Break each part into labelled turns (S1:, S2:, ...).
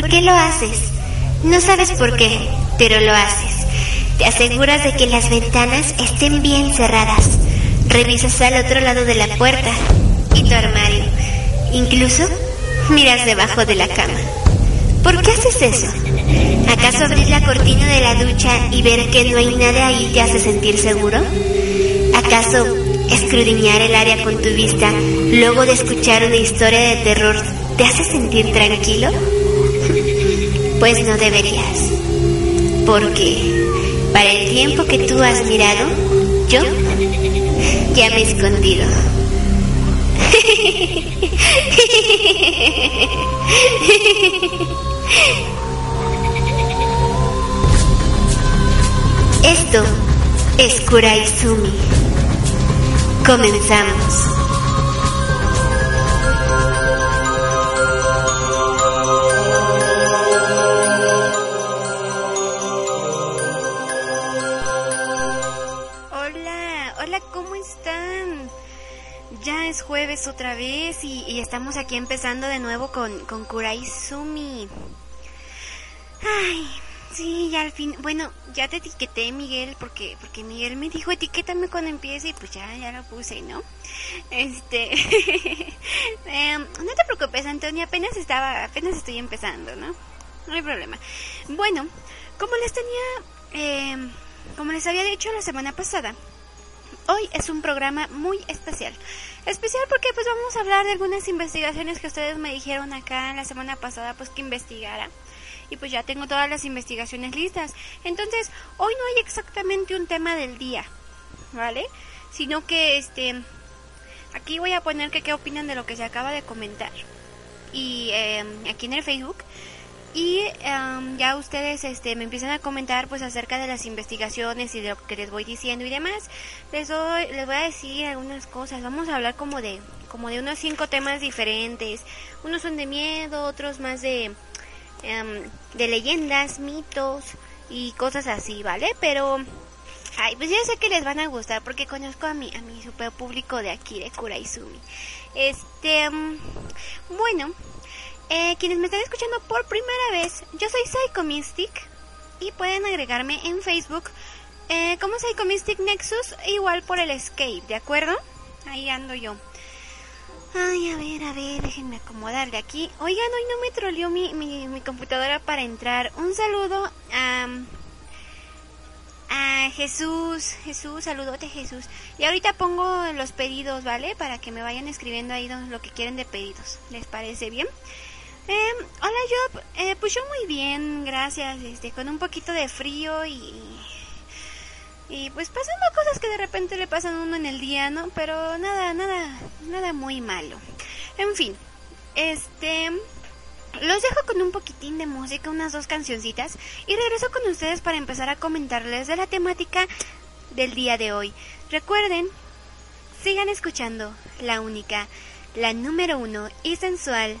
S1: ¿Por qué lo haces? No sabes por qué, pero lo haces. Te aseguras de que las ventanas estén bien cerradas. Revisas al otro lado de la puerta y tu armario. Incluso miras debajo de la cama. ¿Por qué haces eso? ¿Acaso abrir la cortina de la ducha y ver que no hay nada ahí te hace sentir seguro? ¿Acaso escudriñar el área con tu vista luego de escuchar una historia de terror te hace sentir tranquilo? Pues no deberías. Porque para el tiempo que tú has mirado, yo ya me he escondido. Esto es Kuraizumi. Comenzamos.
S2: Otra vez y, y estamos aquí empezando de nuevo con, con Kuraizumi. Ay, sí, ya al fin, bueno, ya te etiqueté Miguel porque porque Miguel me dijo etiquétame cuando empiece y pues ya, ya lo puse, ¿no? Este, em, no te preocupes Antonio, apenas estaba, apenas estoy empezando, ¿no? No hay problema. Bueno, como les tenía, em, como les había dicho la semana pasada, hoy es un programa muy especial. Especial porque pues vamos a hablar de algunas investigaciones que ustedes me dijeron acá la semana pasada pues que investigara. Y pues ya tengo todas las investigaciones listas. Entonces, hoy no hay exactamente un tema del día, ¿vale? Sino que este aquí voy a poner que qué opinan de lo que se acaba de comentar. Y eh, aquí en el Facebook y em, ya ustedes este, me empiezan a comentar pues acerca de las investigaciones y de lo que les voy diciendo y demás. Les, doy, les voy a decir algunas cosas. Vamos a hablar como de, como de unos cinco temas diferentes. Unos son de miedo, otros más de, em, de leyendas, mitos y cosas así, ¿vale? Pero, ay, pues ya sé que les van a gustar porque conozco a mi, a mi super público de aquí, de Kuraizumi. Este, em, bueno, eh, quienes me están escuchando por primera vez, yo soy Psycho Mystic y pueden agregarme en Facebook eh, como Psycho Mystic Nexus, igual por el Escape, ¿de acuerdo? Ahí ando yo. Ay, a ver, a ver, déjenme acomodar de aquí. Oigan, hoy no me troleó mi, mi, mi computadora para entrar. Un saludo a, a Jesús. Jesús, saludote Jesús. Y ahorita pongo los pedidos, ¿vale? Para que me vayan escribiendo ahí lo que quieren de pedidos. ¿Les parece bien? Eh, hola Job, eh, pues yo muy bien, gracias, este, con un poquito de frío y... Y pues pasando cosas que de repente le pasan a uno en el día, ¿no? Pero nada, nada, nada muy malo. En fin, este... Los dejo con un poquitín de música, unas dos cancioncitas, y regreso con ustedes para empezar a comentarles de la temática del día de hoy. Recuerden, sigan escuchando la única, la número uno y sensual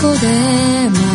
S3: こで待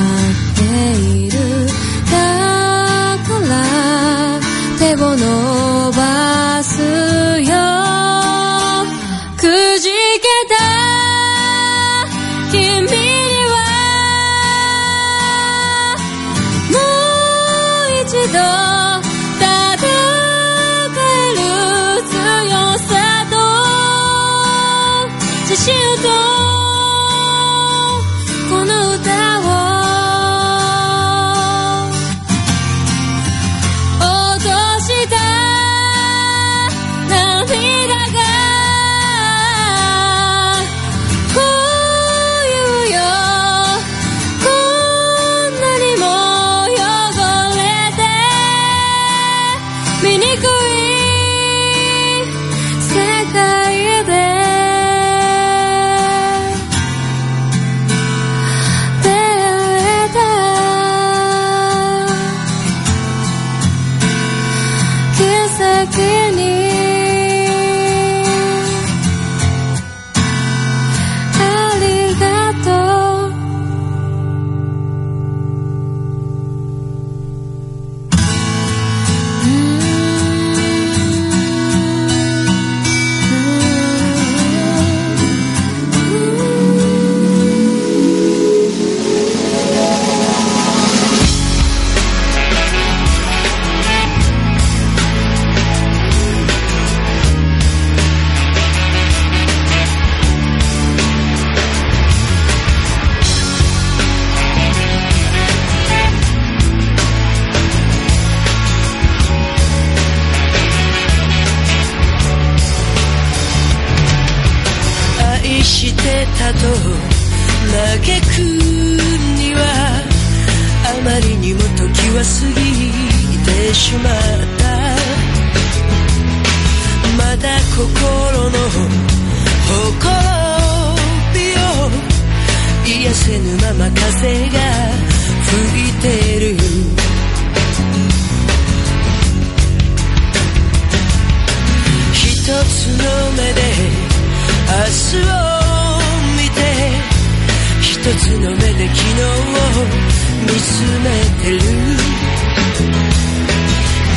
S4: 見つめてる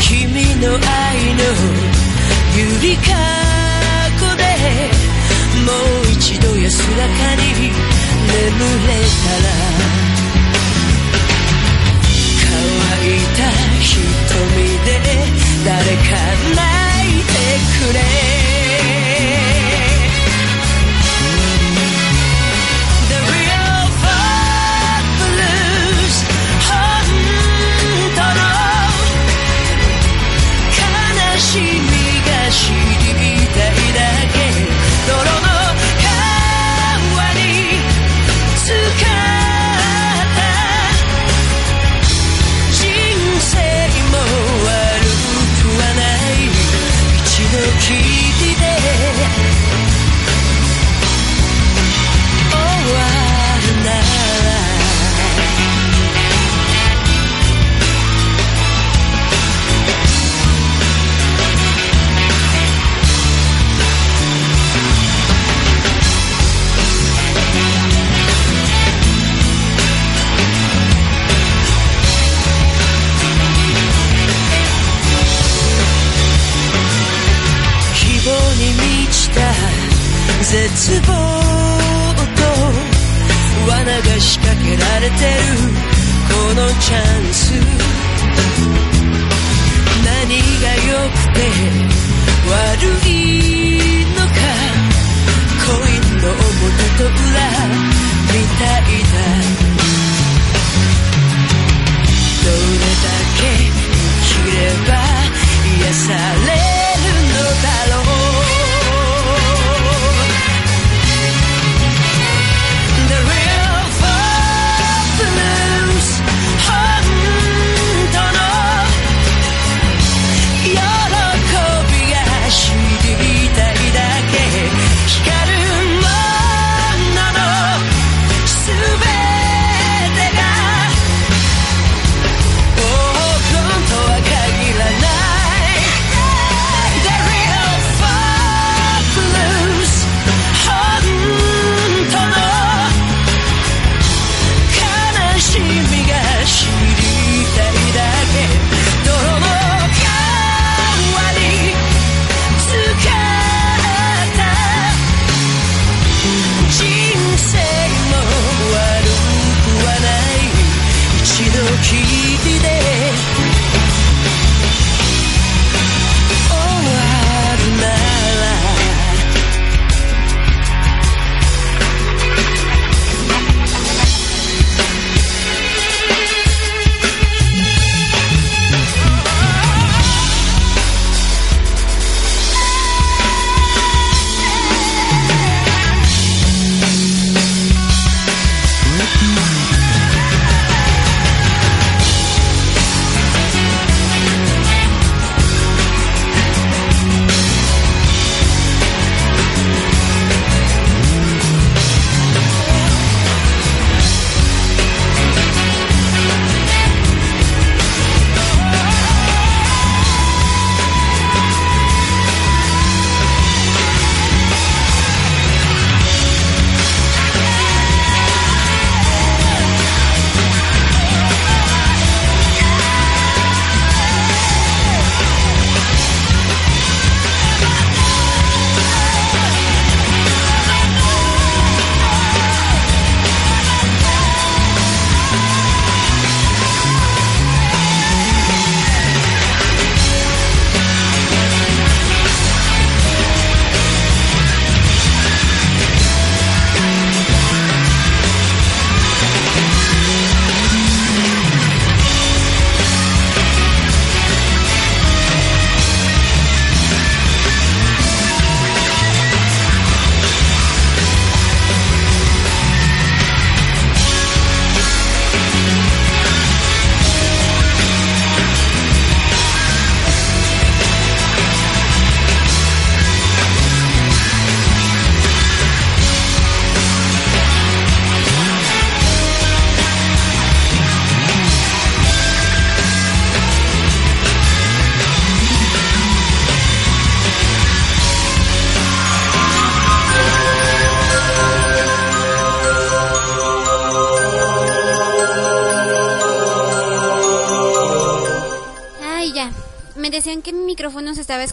S4: 君の愛のゆりかごでもう一度安らかに眠れたら乾いた瞳で誰か泣いてくれ。絶望と罠が仕掛けられてるこのチャンス。何が良くて悪いのか。コインの表と裏。みたいだ。どれだけ生きれば癒される。も悪くはな
S2: い。一度聞いて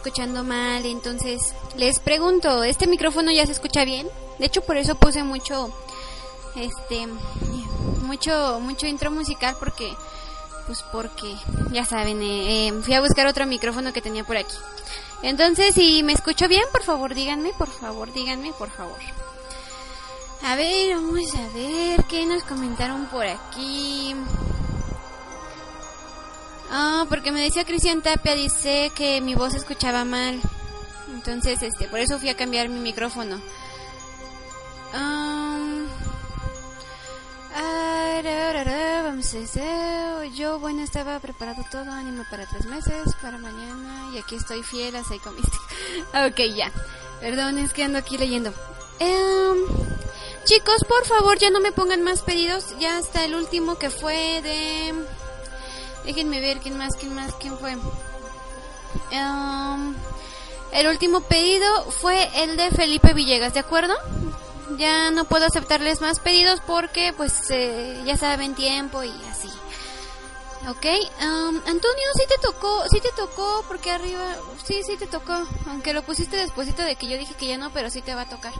S2: escuchando mal, entonces les pregunto, ¿este micrófono ya se escucha bien? De hecho, por eso puse mucho, este, mucho, mucho intro musical porque, pues porque, ya saben, eh, eh, fui a buscar otro micrófono que tenía por aquí. Entonces, si me escucho bien, por favor, díganme, por favor, díganme, por favor. A ver, vamos a ver qué nos comentaron por aquí. Ah, porque me decía Cristian Tapia, dice que mi voz escuchaba mal. Entonces, este, por eso fui a cambiar mi micrófono. Um, vamos a hacer. Yo, bueno, estaba preparado todo, ánimo para tres meses, para mañana, y aquí estoy fiel a Psycho ok, ya. Perdón, es que ando aquí leyendo. Um, chicos, por favor, ya no me pongan más pedidos. Ya hasta el último que fue de Déjenme ver quién más, quién más, quién fue. Um, el último pedido fue el de Felipe Villegas, ¿de acuerdo? Ya no puedo aceptarles más pedidos porque pues eh, ya saben tiempo y así. Ok, um, Antonio, sí te tocó, sí te tocó porque arriba, sí, sí te tocó, aunque lo pusiste despuesito de que yo dije que ya no, pero sí te va a tocar.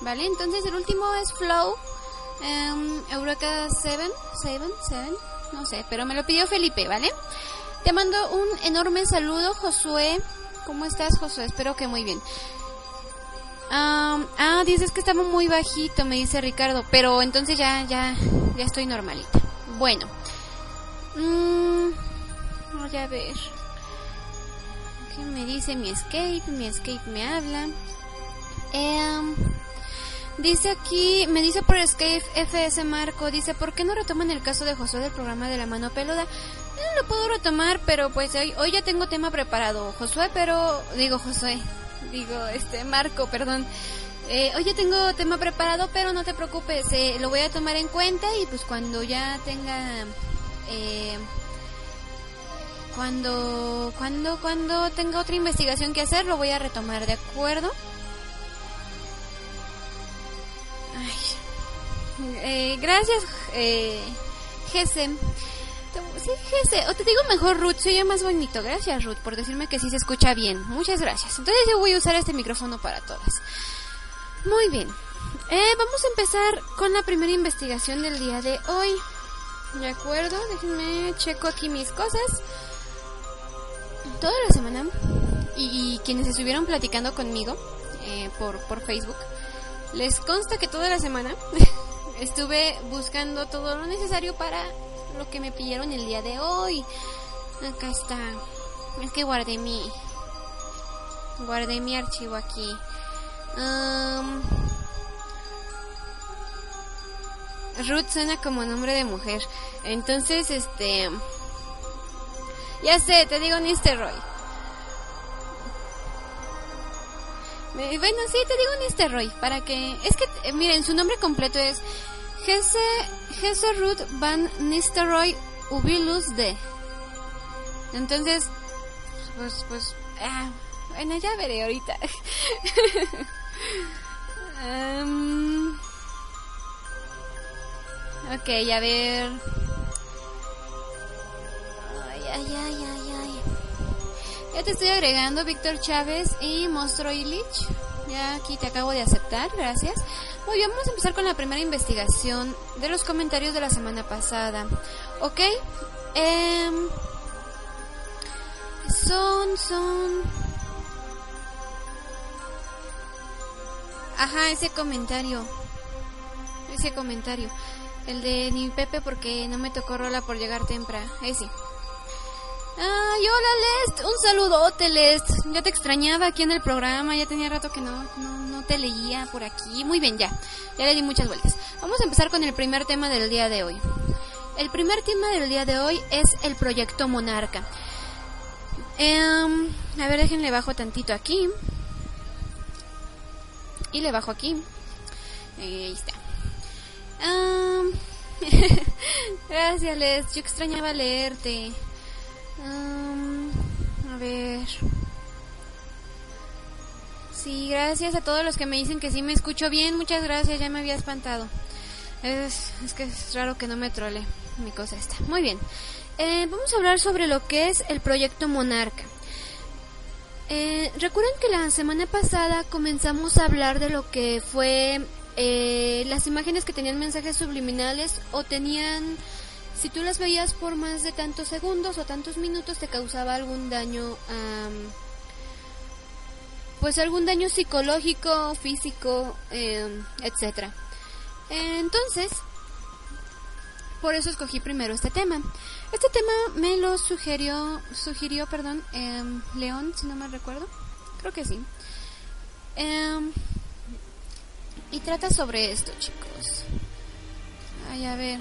S2: Vale, entonces el último es Flow, um, Eureka 7, 7, 7, no sé, pero me lo pidió Felipe, ¿vale? Te mando un enorme saludo, Josué. ¿Cómo estás, Josué? Espero que muy bien. ah, dices que estaba muy bajito, me dice Ricardo, pero entonces ya, ya, ya estoy normalita. Bueno, mmm, voy a ver. ¿Qué me dice mi escape? Mi escape me habla. Eh, Dice aquí, me dice por Escape FS Marco, dice, ¿por qué no retoman el caso de Josué del programa de la mano peluda? No lo puedo retomar, pero pues hoy, hoy ya tengo tema preparado, Josué, pero, digo Josué, digo, este, Marco, perdón. Eh, hoy ya tengo tema preparado, pero no te preocupes, eh, lo voy a tomar en cuenta y pues cuando ya tenga, eh, cuando, cuando, cuando tenga otra investigación que hacer, lo voy a retomar, ¿de acuerdo? Eh, gracias, eh, Gese. Sí, Gese. O te digo mejor Ruth, soy más bonito. Gracias, Ruth, por decirme que sí se escucha bien. Muchas gracias. Entonces yo voy a usar este micrófono para todas. Muy bien. Eh, vamos a empezar con la primera investigación del día de hoy. ¿De acuerdo? Déjenme checo aquí mis cosas. Toda la semana. Y, quienes estuvieron platicando conmigo eh, por, por Facebook. Les consta que toda la semana estuve buscando todo lo necesario para lo que me pidieron el día de hoy. Acá está. Es que guardé mi guardé mi archivo aquí. Ruth suena como nombre de mujer. Entonces, este ya sé, te digo Nisteroy. Bueno, sí, te digo Nisteroy, para que... Es que, eh, miren, su nombre completo es Jesse, Jesse Ruth Van Nistelrooy Ubilus D. Entonces, pues, pues, ah, bueno, ya veré ahorita. um, ok, a ver. Ay, ay, ay, ay. Ya te estoy agregando Víctor Chávez y Monstruo Illich. Ya aquí te acabo de aceptar, gracias. Muy bien, vamos a empezar con la primera investigación de los comentarios de la semana pasada. ¿Ok? Em, son, son... Ajá, ese comentario. Ese comentario. El de ni Pepe porque no me tocó rola por llegar temprano. Ese. Ay, hola Lest, un saludote Lest. Ya te extrañaba aquí en el programa, ya tenía rato que no, no, te leía por aquí. Muy bien, ya, ya le di muchas vueltas. Vamos a empezar con el primer tema del día de hoy. El primer tema del día de hoy es el proyecto Monarca. Em, a ver, déjenle bajo tantito aquí. Y le bajo aquí. Ahí está. gracias, Les. Yo extrañaba leerte a ver. Sí, gracias a todos los que me dicen que sí me escucho bien. Muchas gracias, ya me había espantado. Es, que es raro que no me trole mi cosa esta. Muy bien. Eh, vamos a hablar sobre lo que es el proyecto Monarca. Eh, Recuerden que la semana pasada comenzamos a hablar de lo que fue eh, las imágenes que tenían mensajes subliminales o tenían, si tú las veías por más de tantos segundos o tantos minutos, te causaba algún daño, am, pues algún daño psicológico, físico, eh, etcétera. Entonces, por eso escogí primero este tema. Este tema me lo sugirió, sugirió, perdón, em, León, si no me recuerdo. Creo que sí. Em, y trata sobre esto, chicos. Ay, a ver.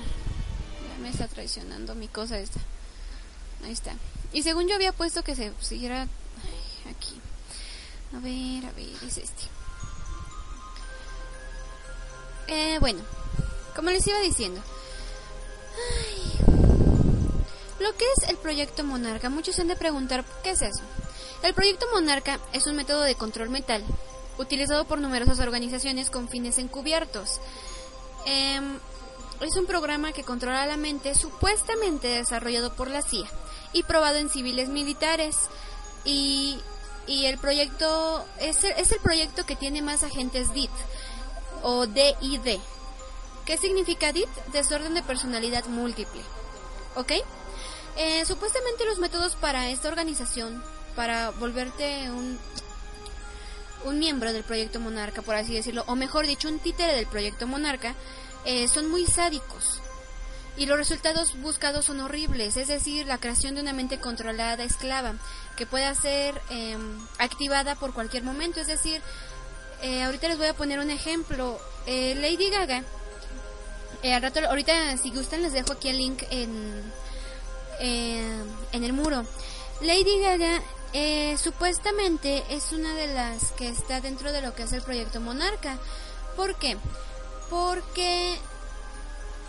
S2: Me está traicionando mi cosa esta. Ahí está. Y según yo había puesto que se siguiera aquí. A ver, a ver, es este. Eh, bueno, como les iba diciendo. Ay, lo que es el proyecto Monarca, muchos se han de preguntar qué es eso. El proyecto Monarca es un método de control mental utilizado por numerosas organizaciones con fines encubiertos. Em, es un programa que controla la mente supuestamente desarrollado por la CIA y probado en civiles militares. Y, el proyecto es el, es el proyecto que tiene más agentes DIT o DID. ¿Qué significa DIT? Desorden de personalidad múltiple. ¿Ok? Eh, supuestamente los métodos para esta organización, para volverte un, un miembro del proyecto Monarca, por así decirlo, o mejor dicho, un títere del proyecto Monarca, eh, son muy sádicos. Y los resultados buscados son horribles, es decir, la creación de una mente controlada, esclava, que pueda ser eh, activada por cualquier momento. Es decir, eh, ahorita les voy a poner un ejemplo. Eh, Lady Gaga, al rato, ahorita si gustan les dejo aquí el link en, eh, en el muro. Lady Gaga supuestamente es una de las que está dentro de lo que es el proyecto Monarca. ¿Por qué? Porque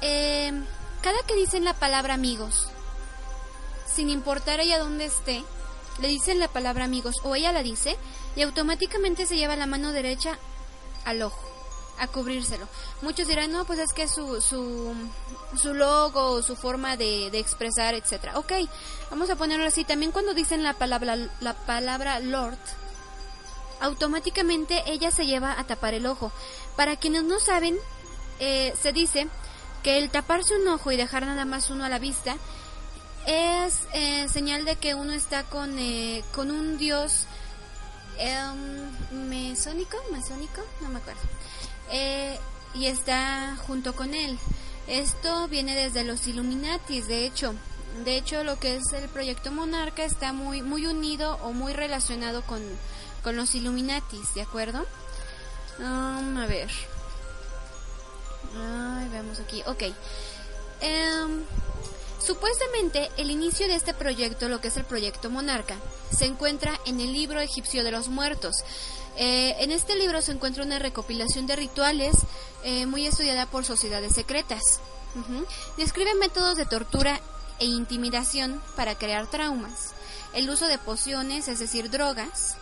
S2: eh, cada que dicen la palabra amigos, sin importar ella dónde esté, le dicen la palabra amigos o ella la dice y automáticamente se lleva la mano derecha al ojo a cubrírselo. Muchos dirán, no, pues es que su, su, su logo, su forma de, de expresar, etcétera. Ok, vamos a ponerlo así. También cuando dicen la palabra, la palabra Lord, automáticamente ella se lleva a tapar el ojo. Para quienes no saben, eh, se dice que el taparse un ojo y dejar nada más uno a la vista es eh, señal de que uno está con, eh, con un dios em, mesónico, masónico, no me acuerdo. Eh, y está junto con él. Esto viene desde los Illuminatis, de hecho. De hecho, lo que es el proyecto Monarca está muy, muy unido o muy relacionado con, con los Illuminatis, ¿de acuerdo? Um, a ver. Veamos aquí. Ok. Em, supuestamente, el inicio de este proyecto, lo que es el proyecto Monarca, se encuentra en el libro egipcio de los muertos. Eh, en este libro se encuentra una recopilación de rituales eh, muy estudiada por sociedades secretas. Describe métodos de tortura e intimidación para crear traumas, el uso de pociones, es decir, drogas,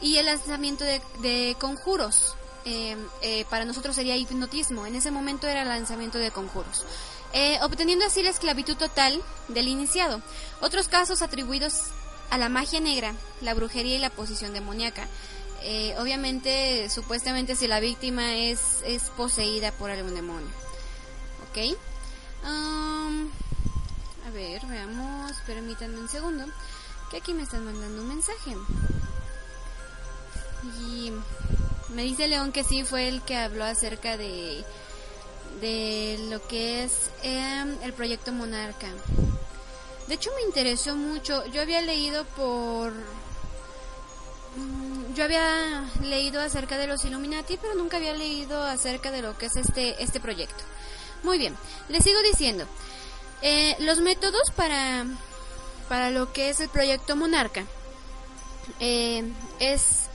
S2: y el lanzamiento de conjuros. Eh, eh, para nosotros sería hipnotismo, en ese momento era lanzamiento de conjuros. Eh, obteniendo así la esclavitud total del iniciado. Otros casos atribuidos a la magia negra, la brujería y la posición demoníaca. Eh, obviamente, supuestamente si la víctima es, es poseída por algún demonio. ¿Ok? A ver, veamos, permítanme un segundo, que aquí me están mandando un mensaje. Y me dice León que sí fue el que habló acerca de, de lo que es eh, el proyecto Monarca. De hecho me interesó mucho, yo había leído por Mm, yo había leído acerca de los Illuminati, pero nunca había leído acerca de lo que es este, este proyecto. Muy bien, les sigo diciendo. Eh, los métodos para, para lo que es el proyecto Monarca eh, es,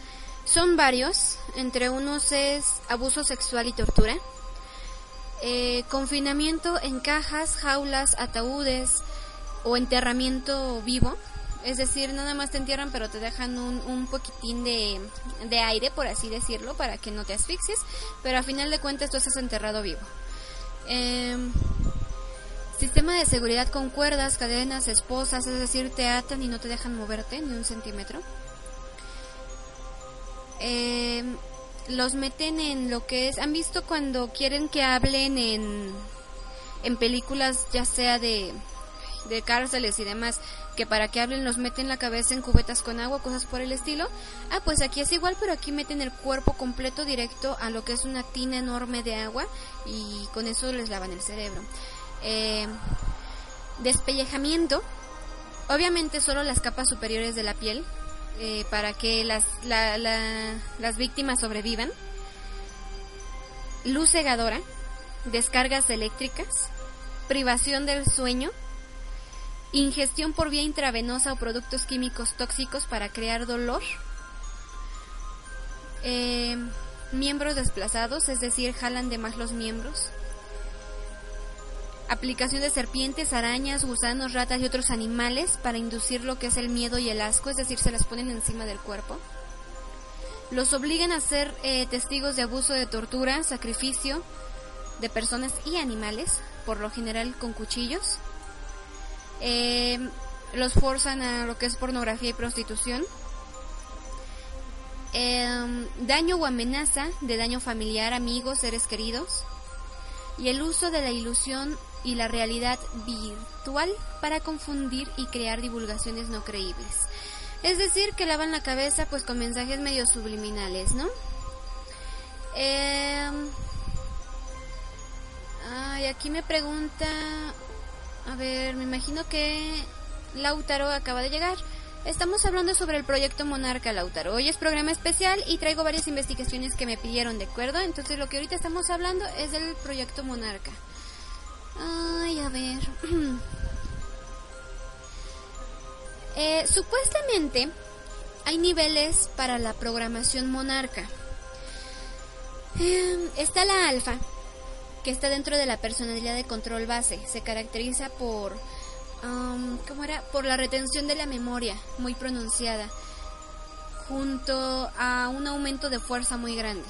S2: son varios. Entre unos es abuso sexual y tortura. Eh, confinamiento en cajas, jaulas, ataúdes o enterramiento vivo. Es decir, nada más te entierran, pero te dejan un, un poquitín de, de aire, por así decirlo, para que no te asfixies. Pero a final de cuentas tú estás enterrado vivo. Em, sistema de seguridad con cuerdas, cadenas, esposas, es decir, te atan y no te dejan moverte ni un centímetro. Eh, los meten en lo que es, han visto cuando quieren que hablen en, en películas ya sea de, de cárceles y demás, que para que hablen los meten la cabeza en cubetas con agua, cosas por el estilo. Ah, pues aquí es igual, pero aquí meten el cuerpo completo directo a lo que es una tina enorme de agua y con eso les lavan el cerebro. Eh, despellejamiento, obviamente solo las capas superiores de la piel, eh, para que las, las víctimas sobrevivan. Luz cegadora, descargas eléctricas, privación del sueño, ingestión por vía intravenosa o productos químicos tóxicos para crear dolor, eh, miembros desplazados, es decir, jalan de más los miembros, aplicación de serpientes, arañas, gusanos, ratas y otros animales para inducir lo que es el miedo y el asco, es decir, se las ponen encima del cuerpo. Los obligan a ser eh, testigos de abuso de tortura, sacrificio de personas y animales, por lo general con cuchillos. Eh, los forzan a lo que es pornografía y prostitución. Em, daño o amenaza de daño familiar, amigos, seres queridos. Y el uso de la ilusión y la realidad virtual para confundir y crear divulgaciones no creíbles. Es decir, que lavan la cabeza pues con mensajes medio subliminales, ¿no? Eh, ay, aquí me pregunta, a ver, me imagino que Lautaro acaba de llegar. Estamos hablando sobre el proyecto Monarca Lautaro. Hoy es programa especial y traigo varias investigaciones que me pidieron, ¿de acuerdo? Entonces lo que ahorita estamos hablando es del proyecto Monarca. Ay, a ver. Eh, supuestamente hay niveles para la programación monarca. Em, está la alfa, que está dentro de la personalidad de control base. Se caracteriza por, ¿cómo era? Por la retención de la memoria, muy pronunciada, junto a un aumento de fuerza muy grande.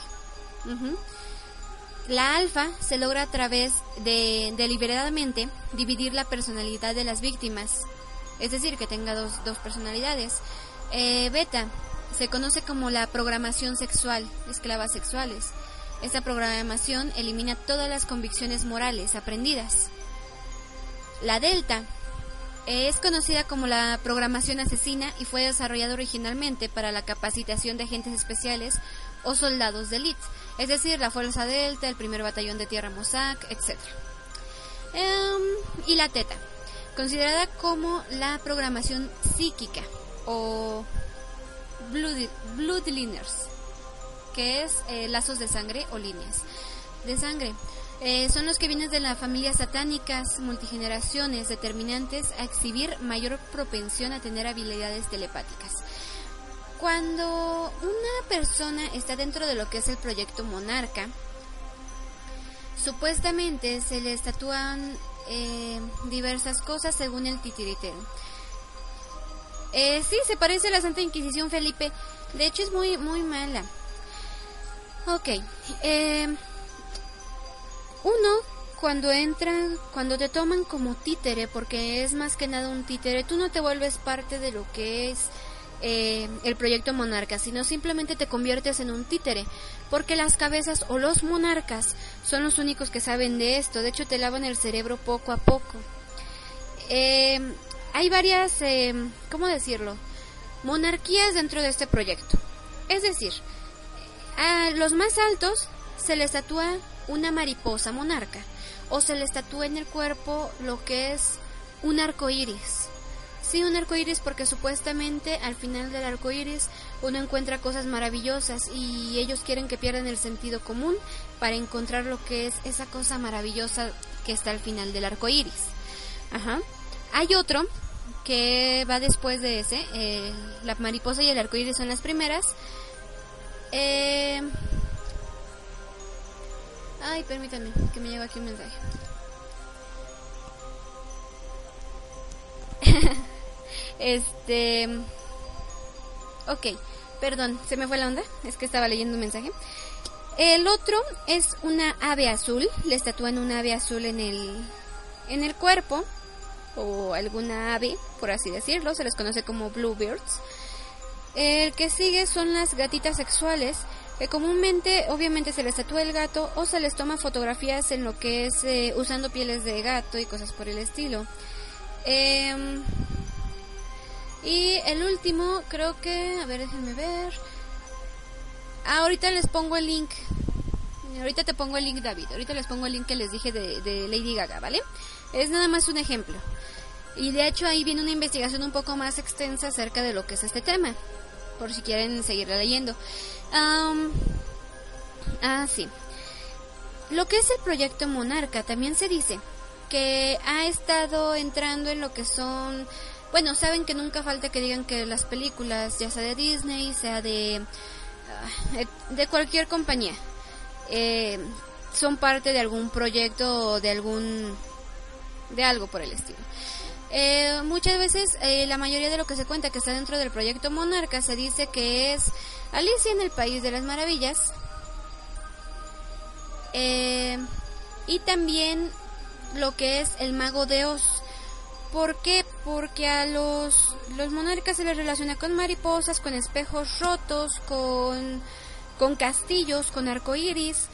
S2: La alfa se logra a través de deliberadamente dividir la personalidad de las víctimas, es decir, que tenga dos, dos personalidades. Eh, beta se conoce como la programación sexual, esclavas sexuales. Esta programación elimina todas las convicciones morales aprendidas. La delta es conocida como la programación asesina y fue desarrollada originalmente para la capacitación de agentes especiales o soldados de élite es decir, la Fuerza Delta, el primer batallón de tierra Mossack, etc. Em, y la Teta, considerada como la programación psíquica o blood, bloodliners, que es eh, lazos de sangre o líneas de sangre. Eh, son los que vienen de las familias satánicas, multigeneraciones, determinantes a exhibir mayor propensión a tener habilidades telepáticas. Cuando una persona está dentro de lo que es el proyecto Monarca, supuestamente se le estatúan eh, diversas cosas según el titiritero. Eh, sí, se parece a la Santa Inquisición Felipe. De hecho es muy, muy mala. Ok. Eh, uno, cuando entran, cuando te toman como títere, porque es más que nada un títere, tú no te vuelves parte de lo que es eh, el proyecto monarca, sino simplemente te conviertes en un títere, porque las cabezas o los monarcas son los únicos que saben de esto, de hecho te lavan el cerebro poco a poco. Eh, hay varias, eh, ¿cómo decirlo? Monarquías dentro de este proyecto. Es decir, a los más altos se les tatúa una mariposa monarca o se les tatúa en el cuerpo lo que es un arco iris. Sí, un arco iris porque supuestamente al final del arco iris uno encuentra cosas maravillosas y ellos quieren que pierdan el sentido común para encontrar lo que es esa cosa maravillosa que está al final del arco iris. Ajá. Hay otro que va después de ese. Eh, la mariposa y el arco iris son las primeras. Eh... Ay, permítanme, que me llegó aquí un mensaje. Este. Ok, perdón, se me fue la onda. Es que estaba leyendo un mensaje. El otro es una ave azul. Le estatúan una ave azul en el, en el cuerpo. O alguna ave, por así decirlo. Se les conoce como bluebirds. El que sigue son las gatitas sexuales, que comúnmente obviamente se les tatúa el gato o se les toma fotografías en lo que es eh, usando pieles de gato y cosas por el estilo. Em, y el último, creo que, a ver, déjenme ver. Ah, ahorita les pongo el link. Ahorita te pongo el link, David. Ahorita les pongo el link que les dije de, de Lady Gaga, ¿vale? Es nada más un ejemplo. Y de hecho ahí viene una investigación un poco más extensa acerca de lo que es este tema. Por si quieren seguirla leyendo. ah, sí. Lo que es el proyecto Monarca también se dice que ha estado entrando en lo que son... Bueno, saben que nunca falta que digan que las películas, ya sea de Disney, sea de... ah, de cualquier compañía, eh, son parte de algún proyecto o de algún... de algo por el estilo. Eh, muchas veces eh, la mayoría de lo que se cuenta que está dentro del proyecto Monarca se dice que es Alicia en el País de las Maravillas. Eh, y también lo que es el Mago de Oz. ¿Por qué? Porque a los, los monarcas se les relaciona con mariposas, con espejos rotos, con, con castillos, con arcoíris.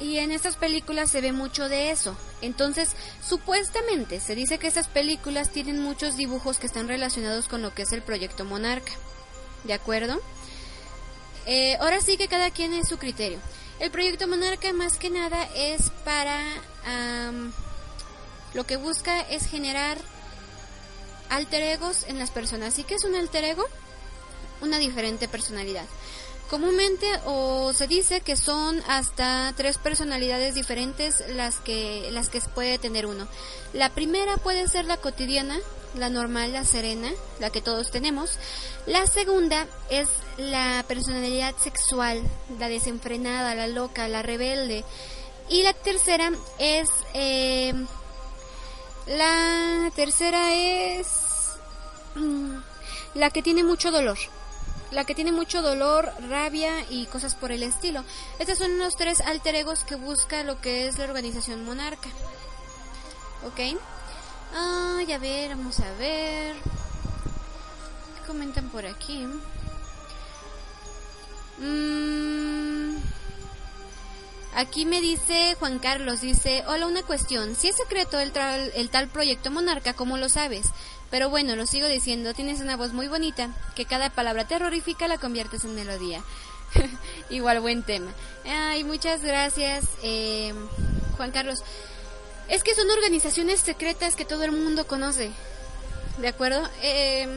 S2: Y en estas películas se ve mucho de eso. Entonces, supuestamente se dice que estas películas tienen muchos dibujos que están relacionados con lo que es el proyecto Monarca. ¿De acuerdo? Eh, ahora sí que cada quien es su criterio. El proyecto Monarca más que nada es para... lo que busca es generar alter egos en las personas. ¿Y qué es un alter ego? Una diferente personalidad. Comúnmente o se dice que son hasta tres personalidades diferentes las que las que puede tener uno. La primera puede ser la cotidiana, la normal, la serena, la que todos tenemos. La segunda es la personalidad sexual, la desenfrenada, la loca, la rebelde. Y la tercera es eh, la tercera es mm, la que tiene mucho dolor la que tiene mucho dolor, rabia y cosas por el estilo. Estos son los tres alter egos que busca lo que es la organización monarca. ¿Ok? Ay, a ver, vamos a ver. ¿Qué comentan por aquí? Mm, Aquí me dice Juan Carlos, dice, hola, una cuestión. Si es secreto el, tra- el tal proyecto Monarca, ¿cómo lo sabes? Pero bueno, lo sigo diciendo, tienes una voz muy bonita, que cada palabra terrorífica la conviertes en melodía. Igual buen tema. Ay, muchas gracias, eh, Juan Carlos. Es que son organizaciones secretas que todo el mundo conoce. ¿De acuerdo? Eh,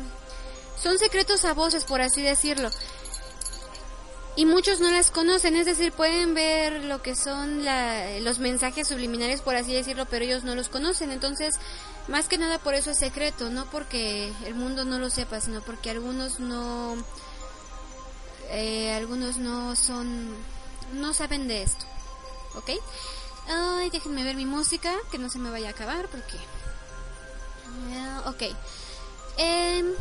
S2: son secretos a voces, por así decirlo. Y muchos no las conocen, es decir, pueden ver lo que son la- los mensajes subliminales, por así decirlo, pero ellos no los conocen. Entonces, más que nada por eso es secreto, no porque el mundo no lo sepa, sino porque algunos no, eh, algunos no son, no saben de esto, ¿ok? Ay, déjenme ver mi música, que no se me vaya a acabar, porque, Ah, ok. Em,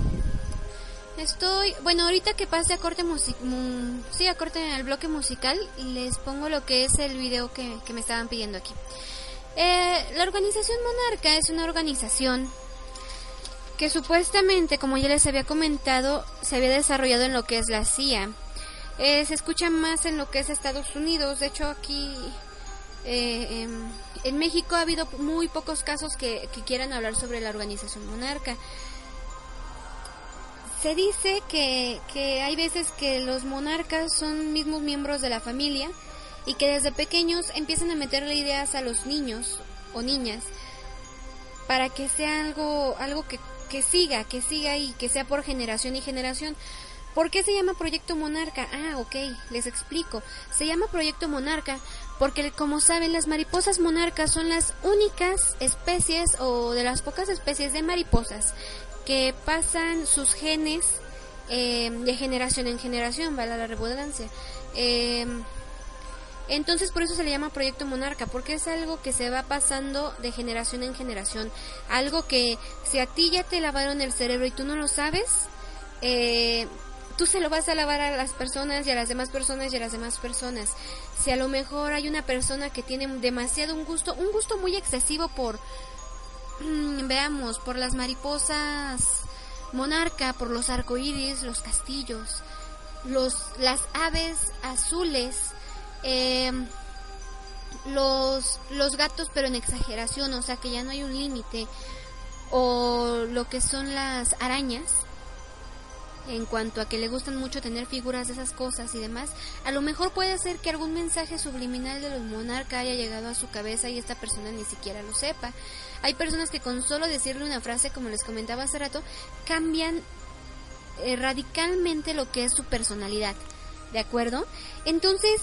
S2: Estoy, bueno, ahorita que pase a corte music, mu- sí, a corte al bloque musical, les pongo lo que es el video que, que me estaban pidiendo aquí. Eh, la organización Monarca es una organización que supuestamente, como ya les había comentado, se había desarrollado en lo que es la CIA. Eh, se escucha más en lo que es Estados Unidos. De hecho, aquí eh, em, en México ha habido muy pocos casos que quieran hablar sobre la organización Monarca. Se dice que, que hay veces que los monarcas son mismos miembros de la familia y que desde pequeños empiezan a meterle ideas a los niños o niñas para que sea algo, algo que, que siga, que siga y que sea por generación y generación. ¿Por qué se llama Proyecto Monarca? Ah, ok, les explico. Se llama Proyecto Monarca porque, como saben, las mariposas monarcas son las únicas especies o de las pocas especies de mariposas que pasan sus genes eh, de generación en generación, vale la redundancia. Eh, entonces por eso se le llama Proyecto Monarca, porque es algo que se va pasando de generación en generación. Algo que si a ti ya te lavaron el cerebro y tú no lo sabes, eh, tú se lo vas a lavar a las personas y a las demás personas y a las demás personas. Si a lo mejor hay una persona que tiene demasiado un gusto, un gusto muy excesivo por, mm, veamos, por las mariposas monarca por los arcoíris, los castillos, los, las aves azules, em, los, los gatos pero en exageración, o sea que ya no hay un límite, o lo que son las arañas, en cuanto a que le gustan mucho tener figuras de esas cosas y demás, a lo mejor puede ser que algún mensaje subliminal de los monarcas haya llegado a su cabeza y esta persona ni siquiera lo sepa. Hay personas que con solo decirle una frase, como les comentaba hace rato, cambian eh, radicalmente lo que es su personalidad. ¿De acuerdo? Entonces,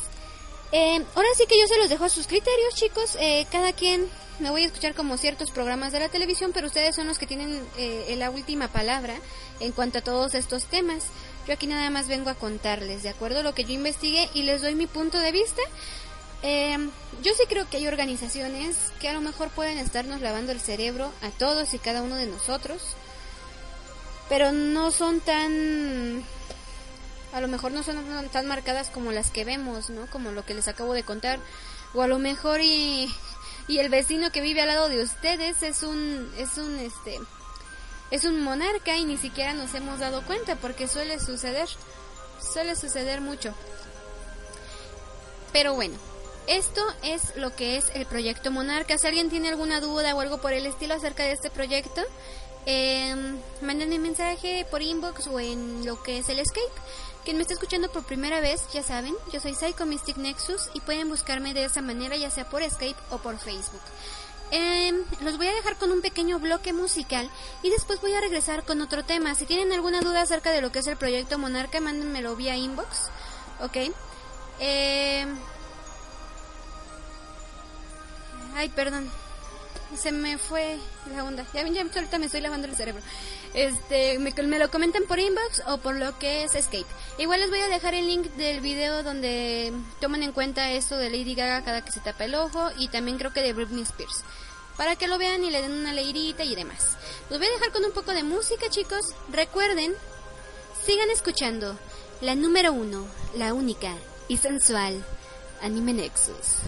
S2: eh, ahora sí que yo se los dejo a sus criterios, chicos. Eh, cada quien me voy a escuchar como ciertos programas de la televisión, pero ustedes son los que tienen eh, la última palabra en cuanto a todos estos temas. Yo aquí nada más vengo a contarles, ¿de acuerdo? Lo que yo investigué y les doy mi punto de vista. Eh, yo sí creo que hay organizaciones que a lo mejor pueden estarnos lavando el cerebro a todos y cada uno de nosotros, pero no son tan a lo mejor no son tan marcadas como las que vemos, ¿no? Como lo que les acabo de contar. O a lo mejor y y el vecino que vive al lado de ustedes es un es un este es un monarca y ni siquiera nos hemos dado cuenta porque suele suceder suele suceder mucho pero bueno esto es lo que es el proyecto Monarca. Si alguien tiene alguna duda o algo por el estilo acerca de este proyecto, eh, manden mensaje por inbox o en lo que es el Escape. Quien me está escuchando por primera vez, ya saben, yo soy Psycho Mystic Nexus y pueden buscarme de esa manera ya sea por Skype o por Facebook. Em, los voy a dejar con un pequeño bloque musical y después voy a regresar con otro tema. Si tienen alguna duda acerca de lo que es el proyecto Monarca, mándenmelo vía inbox. ¿Ok? Eh... Ay, perdón. Se me fue la onda. Ya, ya ahorita me estoy lavando el cerebro. Este, me, lo comentan por inbox o por lo que es Escape. Igual les voy a dejar el link del video donde toman en cuenta esto de Lady Gaga cada que se tapa el ojo y también creo que de Britney Spears. Para que lo vean y le den una leirita y demás. Los voy a dejar con un poco de música, chicos. Recuerden, sigan escuchando la número uno, la única y sensual Anime Nexus.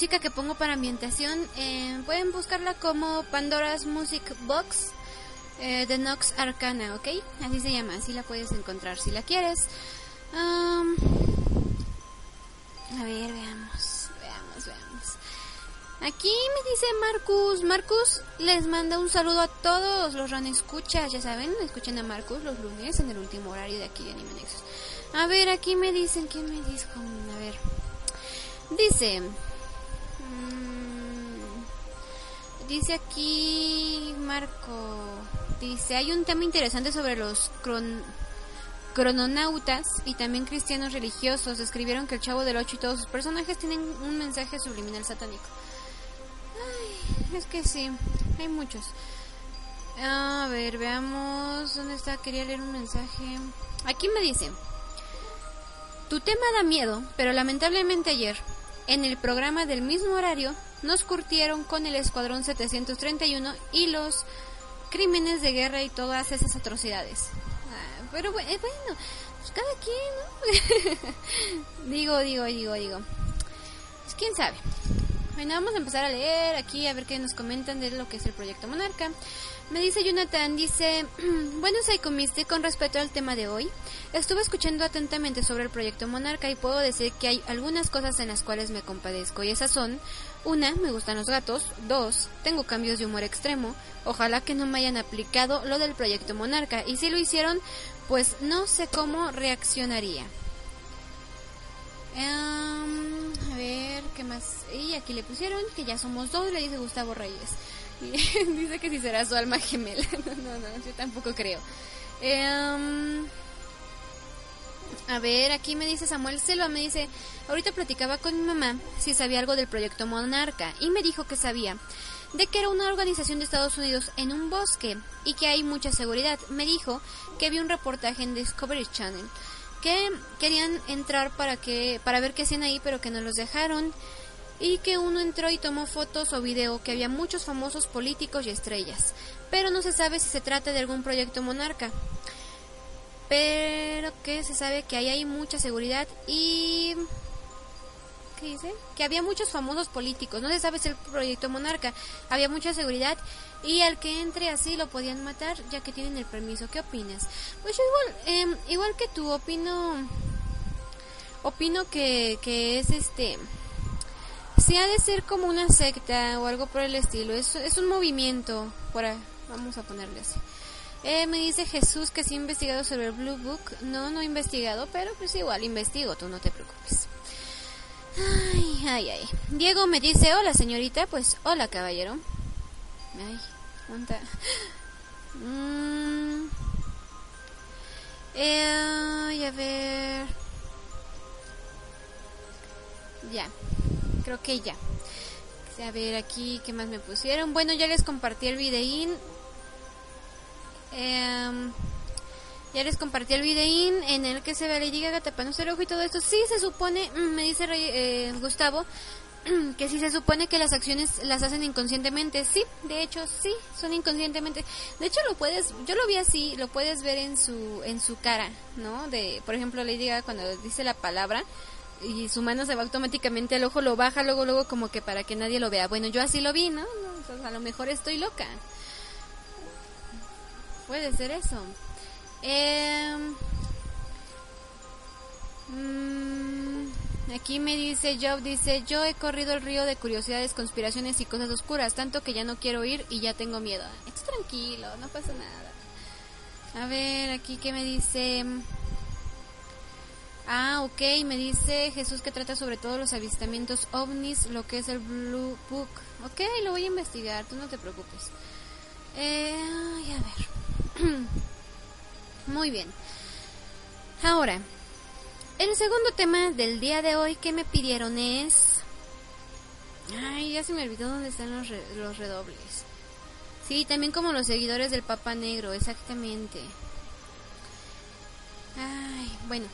S2: Música que pongo para ambientación? Eh, pueden buscarla como Pandora's Music Box eh, de Nox Arcana, ¿ok? Así se llama, así la puedes encontrar si la quieres. a ver, veamos, veamos, veamos. Aquí me dice Marcus. Marcus les manda un saludo a todos los Ron Escuchas. Ya saben, escuchen a Marcus los lunes en el último horario de aquí de Anime Nexus. A ver, aquí me dicen, ¿qué me dicen? A ver. Dice. Dice aquí Marco. Dice, hay un tema interesante sobre los crononautas y también cristianos religiosos. Escribieron que el Chavo del Ocho y todos sus personajes tienen un mensaje subliminal satánico. Ay, es que sí, hay muchos. A ver, veamos dónde está. Quería leer un mensaje. Aquí me dice: Tu tema da miedo, pero lamentablemente ayer, en el programa del mismo horario, nos curtieron con el Escuadrón 731 y los crímenes de guerra y todas esas atrocidades. Ah, pero bueno, pues cada quien, ¿no? digo, digo, digo, digo. Pues quién sabe. Bueno, vamos a empezar a leer aquí a ver qué nos comentan de lo que es el proyecto Monarca. Me dice Jonathan, dice, bueno, comiste con respecto al tema de hoy, estuve escuchando atentamente sobre el proyecto Monarca y puedo decir que hay algunas cosas en las cuales me compadezco y esas son, una, me gustan los gatos, dos, tengo cambios de humor extremo, ojalá que no me hayan aplicado lo del proyecto Monarca y si lo hicieron, pues no sé cómo reaccionaría. Um, a ver, ¿qué más? Y aquí le pusieron que ya somos dos, le dice Gustavo Reyes. Dice que si será su alma gemela. no, no, yo tampoco creo. Um, a ver, aquí me dice Samuel Selva, me dice, ahorita platicaba con mi mamá si sabía algo del proyecto Monarca y me dijo que sabía de que era una organización de Estados Unidos en un bosque y que hay mucha seguridad. Me dijo que vi un reportaje en Discovery Channel que querían entrar para que para ver qué hacían ahí, pero que no los dejaron y que uno entró y tomó fotos o video que había muchos famosos políticos y estrellas, pero no se sabe si se trata de algún proyecto monarca. Pero que se sabe que ahí hay mucha seguridad y ¿qué dice? Que había muchos famosos políticos, no se sabe si el proyecto monarca, había mucha seguridad y al que entre así lo podían matar ya que tienen el permiso. ¿Qué opinas? Pues yo igual, em, igual que tú, opino, opino que, que es este, si ha de ser como una secta o algo por el estilo, es, es un movimiento, por vamos a ponerle así. Eh, me dice Jesús que sí ha investigado sobre el Blue Book. No, no he investigado, pero pues igual investigo, tú no te preocupes. Ay, ay, ay. Diego me dice, hola señorita, pues hola caballero. Ay, monta. Mm. Eh, a ver. Ya, creo que ya. A ver aquí, ¿qué más me pusieron? Bueno, ya les compartí el videín. Eh, ya les compartí el videín en el que se ve Lady Gaga tapándose el ojo y todo esto. Sí se supone, mm, me dice eh, Gustavo, que sí se supone que las acciones las hacen inconscientemente. Sí, de hecho, sí, son inconscientemente. De hecho, lo puedes, yo lo vi así, lo puedes ver en su, en su cara, ¿no? De, por ejemplo, Lady Gaga cuando dice la palabra y su mano se va automáticamente al ojo, lo baja luego, luego como que para que nadie lo vea. Bueno, yo así lo vi, ¿no? a lo mejor estoy loca. Puede ser eso. Eh, aquí me dice Job, dice, yo he corrido el río de curiosidades, conspiraciones y cosas oscuras, tanto que ya no quiero ir y ya tengo miedo. Esto tranquilo, no pasa nada. A ver, aquí que me dice... Ah, ok, me dice Jesús que trata sobre todo los avistamientos ovnis, lo que es el Blue Book. Ok, lo voy a investigar, tú no te preocupes. Eh, a ver. Muy bien. Ahora, el segundo tema del día de hoy que me pidieron es Ay, ya se me olvidó dónde están los, los redobles. Sí, también como los seguidores del Papa Negro, exactamente. Ay, bueno.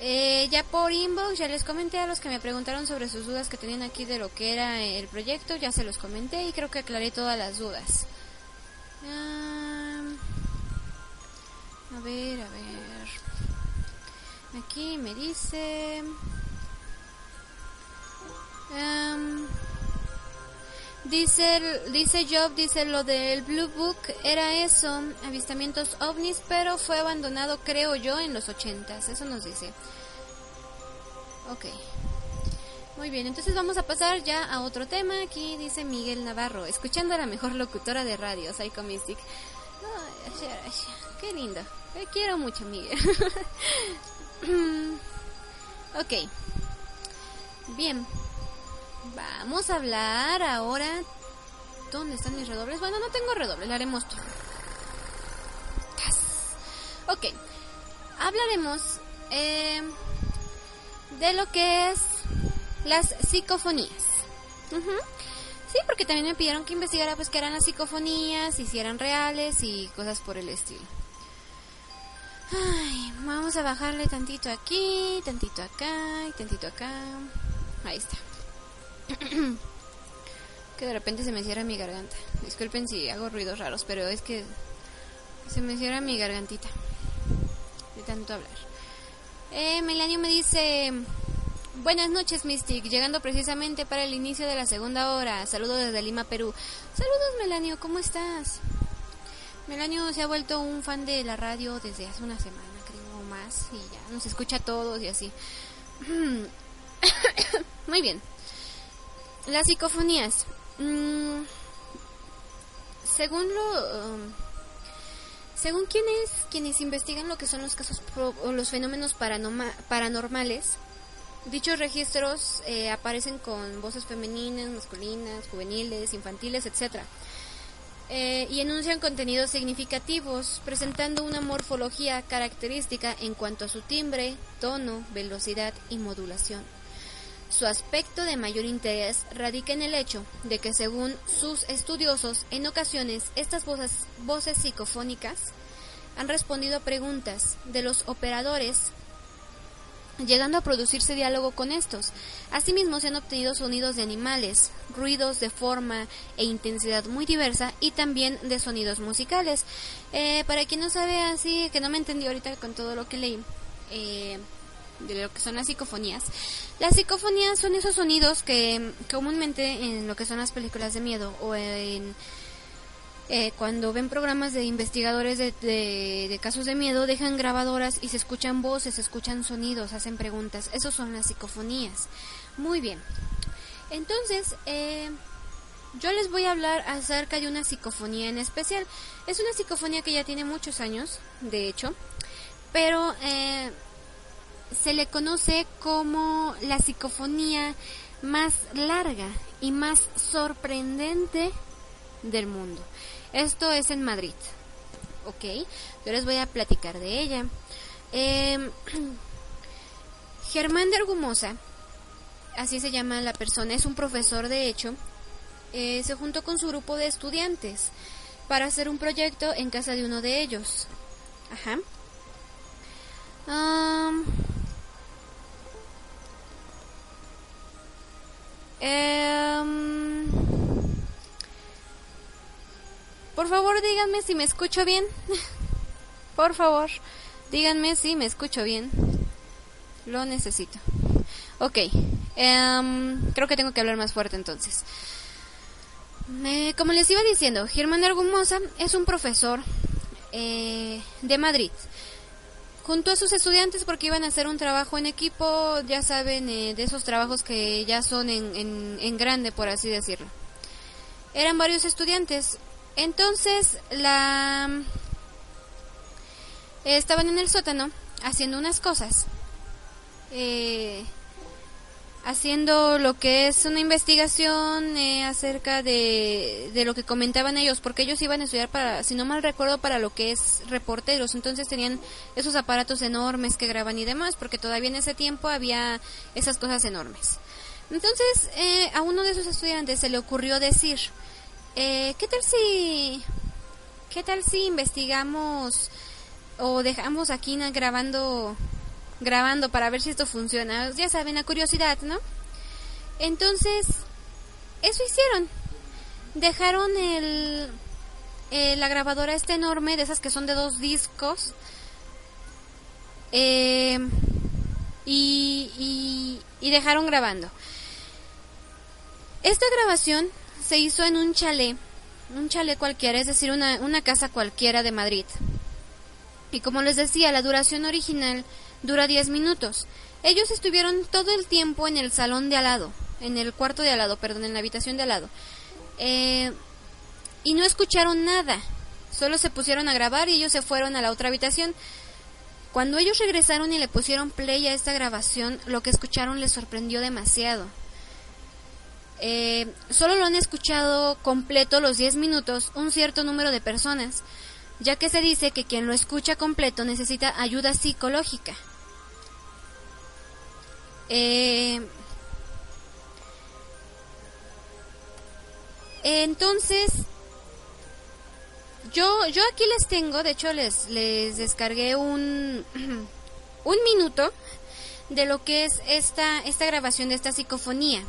S2: Eh, ya por inbox, ya les comenté a los que me preguntaron sobre sus dudas que tenían aquí de lo que era el proyecto, ya se los comenté y creo que aclaré todas las dudas. A ver, a ver. Aquí me dice... Dice, dice Job, dice lo del Blue Book, era eso, avistamientos ovnis, pero fue abandonado, creo yo, en los ochentas, eso nos dice. Ok. Muy bien, entonces vamos a pasar ya a otro tema. Aquí dice Miguel Navarro, escuchando a la mejor locutora de radio, Psycho Mystic. qué lindo. Te quiero mucho, Miguel. ok. Bien, Vamos a hablar ahora. ¿Dónde están mis redobles? Bueno, no tengo redobles, le haremos. Ok, hablaremos eh, de lo que es las psicofonías. Sí, porque también me pidieron que investigara pues qué eran las psicofonías, y si eran reales y cosas por el estilo. Ay, vamos a bajarle tantito aquí, tantito acá y tantito acá. Ahí está. que de repente se me cierra mi garganta. Disculpen si hago ruidos raros, pero es que se me cierra mi gargantita de tanto hablar. Eh, Melanio me dice, buenas noches Mystic, llegando precisamente para el inicio de la segunda hora. Saludos desde Lima, Perú. Saludos Melanio, ¿cómo estás? Melanio se ha vuelto un fan de la radio desde hace una semana, creo, más, y ya nos escucha todos y así. Muy bien. Las psicofonías. Mm, según lo... Um, según quienes, quienes investigan lo que son los casos o los fenómenos paranormales, dichos registros eh, aparecen con voces femeninas, masculinas, juveniles, infantiles, etc. Eh, y enuncian contenidos significativos, presentando una morfología característica en cuanto a su timbre, tono, velocidad y modulación. Su aspecto de mayor interés radica en el hecho de que según sus estudiosos, en ocasiones estas voces, voces psicofónicas han respondido a preguntas de los operadores llegando a producirse diálogo con estos. Asimismo, se han obtenido sonidos de animales, ruidos de forma e intensidad muy diversa y también de sonidos musicales. Eh, para quien no sabe así, que no me entendió ahorita con todo lo que leí, eh, de lo que son las psicofonías. Las psicofonías son esos sonidos que comúnmente en lo que son las películas de miedo o en eh, cuando ven programas de investigadores de, de, casos de miedo dejan grabadoras y se escuchan voces, se escuchan sonidos, hacen preguntas. Esos son las psicofonías. Muy bien. Entonces, eh, yo les voy a hablar acerca de una psicofonía en especial. Es una psicofonía que ya tiene muchos años, de hecho, pero eh, se le conoce como la psicofonía más larga y más sorprendente del mundo. Esto es en Madrid. Ok, yo les voy a platicar de ella. Eh, Germán de Argumosa, así se llama la persona, es un profesor de hecho, eh, se juntó con su grupo de estudiantes para hacer un proyecto en casa de uno de ellos. Ajá. Em, por favor, díganme si me escucho bien. por favor, díganme si me escucho bien. Lo necesito. Ok, em, creo que tengo que hablar más fuerte entonces. Como les iba diciendo, Germán Argumosa es un profesor eh, de Madrid junto a sus estudiantes porque iban a hacer un trabajo en equipo, ya saben, eh, de esos trabajos que ya son en, en, grande, por así decirlo. Eran varios estudiantes. Entonces, la... estaban en el sótano haciendo unas cosas. Eh, haciendo lo que es una investigación eh, acerca de, de, lo que comentaban ellos, porque ellos iban a estudiar para, si no mal recuerdo, para lo que es reporteros, entonces tenían esos aparatos enormes que graban y demás, porque todavía en ese tiempo había esas cosas enormes. Entonces, eh, a uno de esos estudiantes se le ocurrió decir, eh, ¿qué tal si, qué tal si investigamos o dejamos aquí grabando, grabando para ver si esto funciona? Ya saben, la curiosidad, ¿no? Entonces, eso hicieron. Dejaron el, eh, la grabadora esta enorme, de esas que son de dos discos, eh, y, y, dejaron grabando. Esta grabación se hizo en un chalet, un chalet cualquiera, es decir, una, una casa cualquiera de Madrid. Y como les decía, la duración original dura 10 minutos. Ellos estuvieron todo el tiempo en el salón de al lado, en el cuarto de al lado, perdón, en la habitación de al lado. Eh, y no escucharon nada. Solo se pusieron a grabar y ellos se fueron a la otra habitación. Cuando ellos regresaron y le pusieron play a esta grabación, lo que escucharon les sorprendió demasiado. Eh, solo lo han escuchado completo los 10 minutos un cierto número de personas, ya que se dice que quien lo escucha completo necesita ayuda psicológica. Eh, entonces, yo, yo aquí les tengo, de hecho les, les descargué un, un minuto de lo que es esta, esta grabación de esta psicofonía.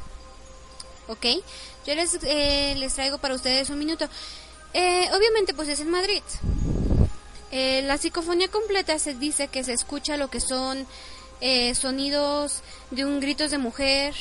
S2: ¿Ok? Yo les, eh, les traigo para ustedes un minuto. Eh, obviamente pues es en Madrid. Eh, la psicofonía completa se dice que se escucha lo que son sonidos de un gritos de mujer,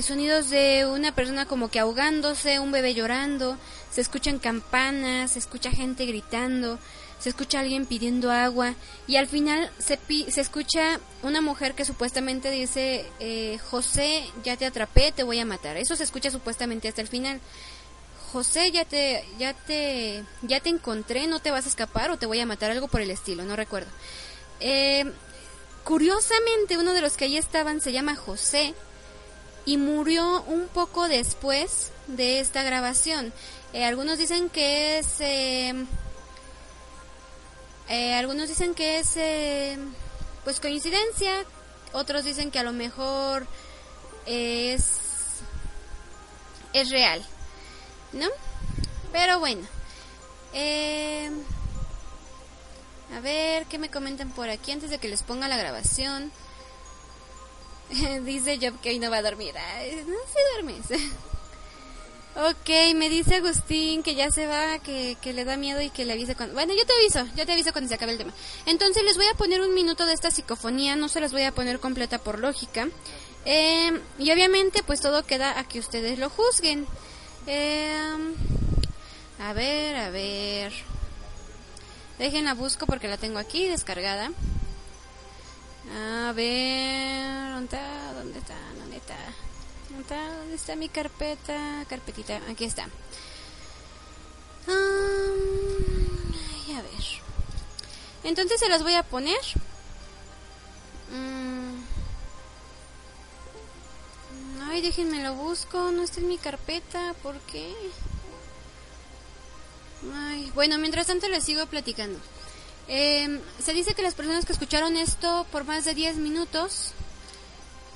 S2: sonidos de una persona como que ahogándose, un bebé llorando, se escuchan campanas, se escucha gente gritando, se escucha alguien pidiendo agua y al final se, se escucha una mujer que supuestamente dice, eh, José, ya te atrapé, te voy a matar. Eso se escucha supuestamente hasta el final. José, ya te, ya te, ya te encontré, no te vas a escapar o te voy a matar, algo por el estilo, no recuerdo. Eh, curiosamente, uno de los que allí estaban se llama José y murió un poco después de esta grabación. Eh, algunos dicen que es... Eh, eh, algunos dicen que es pues coincidencia, otros dicen que a lo mejor es es real, ¿no? Pero bueno, a ver qué me comentan por aquí antes de que les ponga la grabación. Dice Job que hoy no va a dormir. no se duermes. Ok, me dice Agustín que ya se va, que, le da miedo y que le avise cuando... Bueno, yo te aviso, yo te aviso cuando se acabe el tema. Entonces les voy a poner un minuto de esta psicofonía, no se las voy a poner completa por lógica. Eh, y obviamente pues todo queda a que ustedes lo juzguen. Eh, a ver, a ver. Déjenla busco porque la tengo aquí descargada. A ver, ¿dónde está? ¿Dónde está? ¿Dónde está? ¿Dónde está mi carpeta? Carpetita, aquí está. a ver. Entonces se las voy a poner. Mm. Ay, déjenme lo busco. No está en mi carpeta. ¿Por qué? Ay, bueno, mientras tanto les sigo platicando. Eh, se dice que las personas que escucharon esto por más de 10 minutos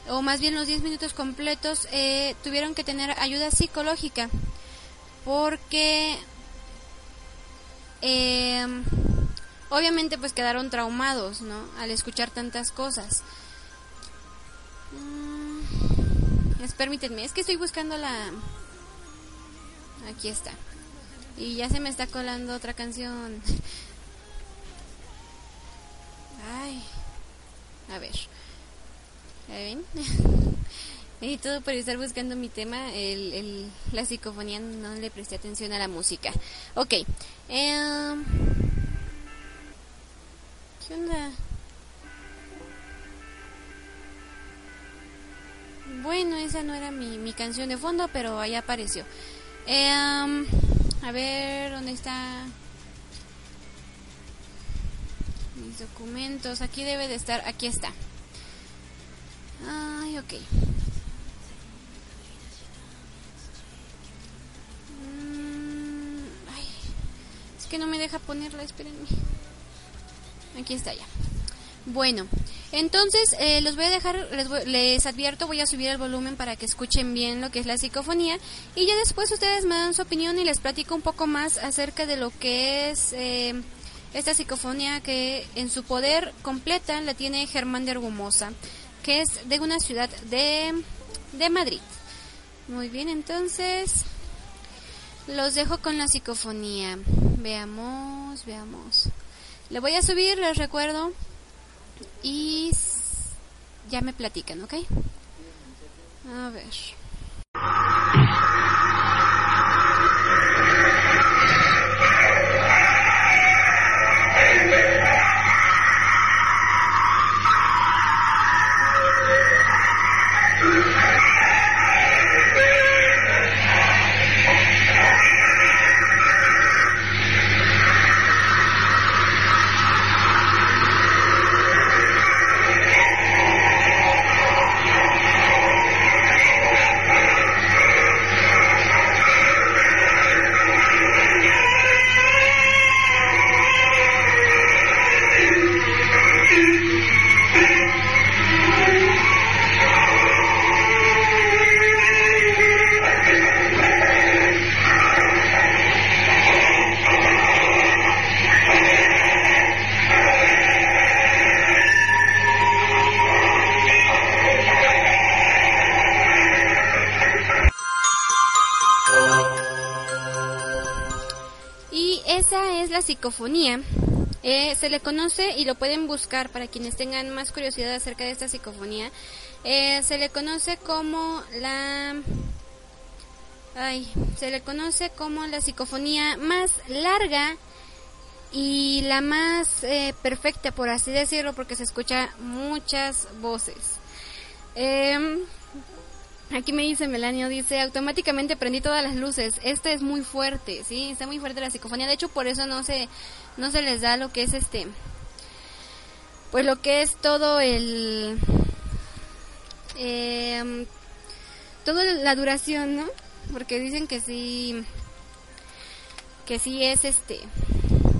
S2: o más bien los 10 minutos completos, eh, tuvieron que tener ayuda psicológica porque eh, obviamente pues quedaron traumados, ¿no? Al escuchar tantas cosas. Mm, permítanme, es que estoy buscando la... Aquí está. Y ya se me está colando otra canción. Ay. A ver. ¿Ven? y todo por estar buscando mi tema, el, la psicofonía no le presté atención a la música. Ok. Em, ¿Qué onda? Bueno, esa no era mi, mi canción de fondo, pero ahí apareció. Em, a ver, ¿dónde está? Mis documentos. Aquí debe de estar. Aquí está. Ay, ok. Mm, ay, es que no me deja ponerla, espérenme. Aquí está ya. Bueno, Entonces, eh, los voy a dejar, les, voy- les advierto, voy a subir el volumen para que escuchen bien lo que es la psicofonía y ya después ustedes me dan su opinión y les platico un poco más acerca de lo que es eh, esta psicofonía que en su poder completa la tiene Germán de Argumosa, que es de una ciudad de, de Madrid. Muy bien, entonces los dejo con la psicofonía. Veamos, veamos. Le voy a subir, les recuerdo. Y ya me platican, ¿ok? A ver. Psicofonía. Eh, se le conoce y lo pueden buscar para quienes tengan más curiosidad acerca de esta psicofonía. Eh, se le conoce como la Ay, se le conoce como la psicofonía más larga y la más eh, perfecta, por así decirlo, porque se escucha muchas voces. Em, aquí me dice Melanio, dice, automáticamente prendí todas las luces. Este es muy fuerte, sí, está muy fuerte la psicofonía. De hecho, por eso no se, no se les da lo que es este, pues lo que es todo el, em, toda la duración, ¿no? Porque dicen que sí, que sí es este,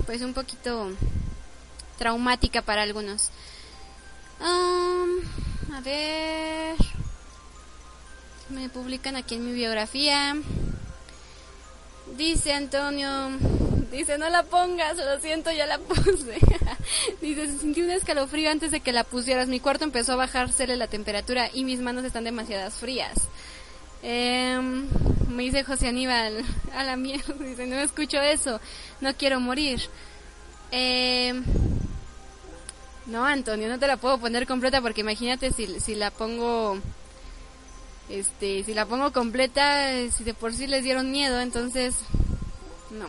S2: pues un poquito traumática para algunos. A ver, me publican aquí en mi biografía. Dice Antonio, dice no la pongas, lo siento, ya la puse. dice, se sintió un escalofrío antes de que la pusieras. Mi cuarto empezó a bajársele la temperatura y mis manos están demasiadas frías. Em, me dice José Aníbal, a la mierda, dice, no escucho eso, no quiero morir. Em, no, Antonio, no te la puedo poner completa porque imagínate si, si la pongo, este, si la pongo completa, si de por sí les dieron miedo, entonces, no.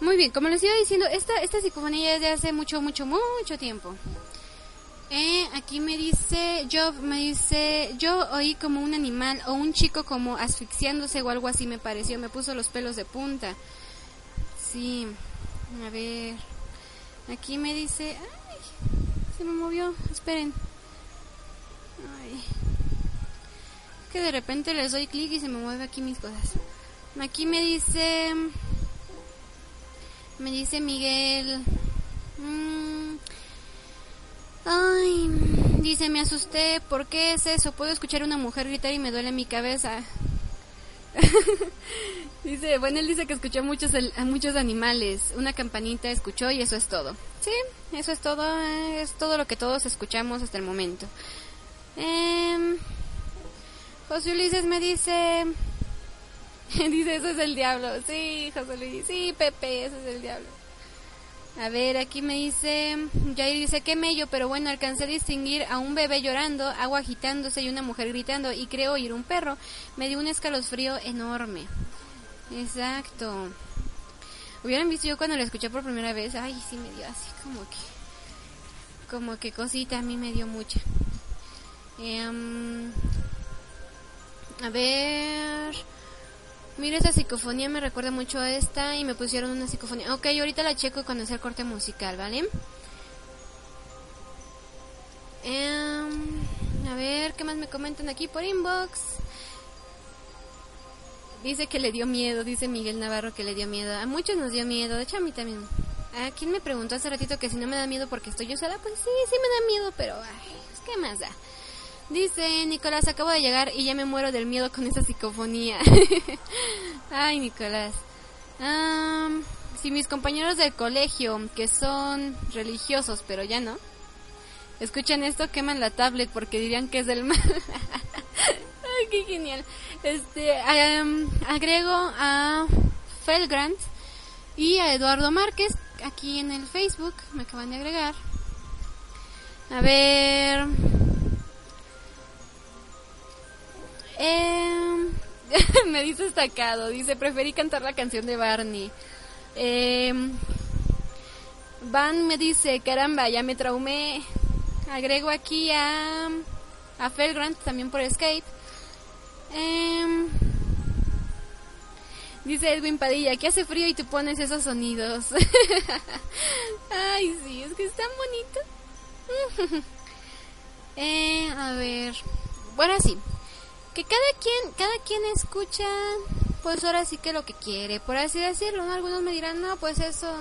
S2: Muy bien, como les iba diciendo, esta, esta psicofonía es de hace mucho, mucho, mucho tiempo. Eh, aquí me dice, yo me dice, yo oí como un animal o un chico como asfixiándose o algo así me pareció, me puso los pelos de punta. Sí, a ver, aquí me dice, ay, se me movió, esperen. Ay, que de repente les doy clic y se me mueve aquí mis cosas. Aquí me dice, me dice Miguel, mm, Ay, dice, me asusté. ¿Por qué es eso? Puedo escuchar a una mujer gritar y me duele mi cabeza. dice, bueno, él dice que escuchó muchos, a muchos animales. Una campanita escuchó y eso es todo. Sí, eso es todo. Es todo lo que todos escuchamos hasta el momento. Eh, José Ulises me dice... dice, eso es el diablo. Sí, José Luis. Sí, Pepe, eso es el diablo. A ver, aquí me dice, Jair dice que mello, pero bueno, alcancé a distinguir a un bebé llorando, agua agitándose y una mujer gritando y creo oír un perro. Me dio un escalofrío enorme. Exacto. Hubieran visto yo cuando lo escuché por primera vez, ay, sí me dio así como que, como que cosita, a mí me dio mucha. Em, a ver... Mira, esta psicofonía me recuerda mucho a esta y me pusieron una psicofonía. Ok, ahorita la checo cuando sea el corte musical, ¿vale? Em, a ver, ¿qué más me comentan aquí por inbox? Dice que le dio miedo, dice Miguel Navarro que le dio miedo. A muchos nos dio miedo, de hecho a mí también. ¿A quién me preguntó hace ratito que si no me da miedo porque estoy yo sola? Pues sí, sí me da miedo, pero ay, ¿qué más da? Dice Nicolás, acabo de llegar y ya me muero del miedo con esa psicofonía. Ay, Nicolás. si mis compañeros del colegio, que son religiosos, pero ya no, escuchan esto, queman la tablet porque dirían que es del mal. Ay, qué genial. Este, agrego a Felgrant y a Eduardo Márquez aquí en el Facebook. Me acaban de agregar. A ver. Eh, me dice destacado. Dice, preferí cantar la canción de Barney. Eh, Van me dice, caramba, ya me traumé. Agrego aquí a, a Felgrant también por Escape. Eh, Dice Edwin Padilla, que hace frío y tú pones esos sonidos. Ay, sí, es que es tan bonito. eh, a ver. Bueno, sí. Que cada quien, cada quien escucha, pues ahora sí que lo que quiere, por así decirlo. Algunos me dirán, no, pues eso,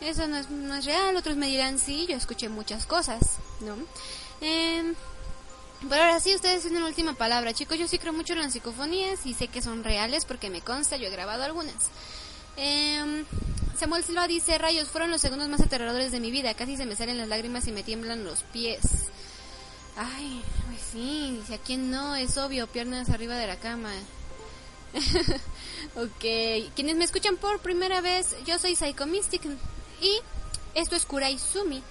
S2: eso no es, no es real. Otros me dirán, sí, yo escuché muchas cosas, ¿no? Eh, pero ahora sí, ustedes tienen la última palabra. Chicos, yo sí creo mucho en las psicofonías y sé que son reales porque me consta, yo he grabado algunas. Eh, Samuel Silva dice, rayos, fueron los segundos más aterradores de mi vida. Casi se me salen las lágrimas y me tiemblan los pies. Ay, pues sí, si a quién no, es obvio, piernas arriba de la cama. ok, quienes me escuchan por primera vez, yo soy Psycho Mystic y esto es Kurai Sumi.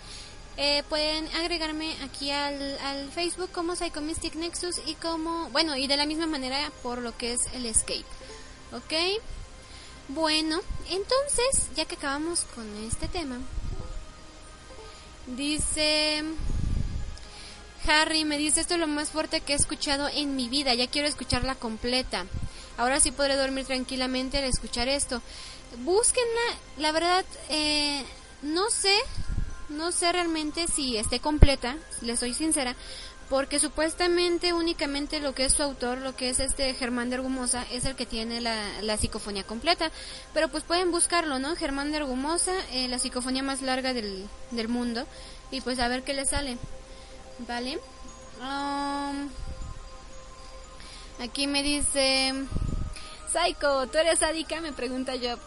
S2: Eh, pueden agregarme aquí al, al Facebook como Psychomistic Nexus y como, bueno, y de la misma manera por lo que es el Escape. ¿Ok? Bueno, entonces, ya que acabamos con este tema, dice Harry, me dice esto es lo más fuerte que he escuchado en mi vida, ya quiero escucharla completa. Ahora sí podré dormir tranquilamente al escuchar esto. Búsquenla, la verdad, eh, no sé no sé realmente si esté completa, les soy sincera, porque supuestamente únicamente lo que es su autor, lo que es este Germán de Argumosa, es el que tiene la, la psicofonía completa. Pero pues pueden buscarlo, ¿no? Germán de Argumosa, eh, la psicofonía más larga del, del mundo, y pues a ver qué le sale. ¿Vale? Um, aquí me dice... Psycho, ¿tú eres sádica? Me pregunta yo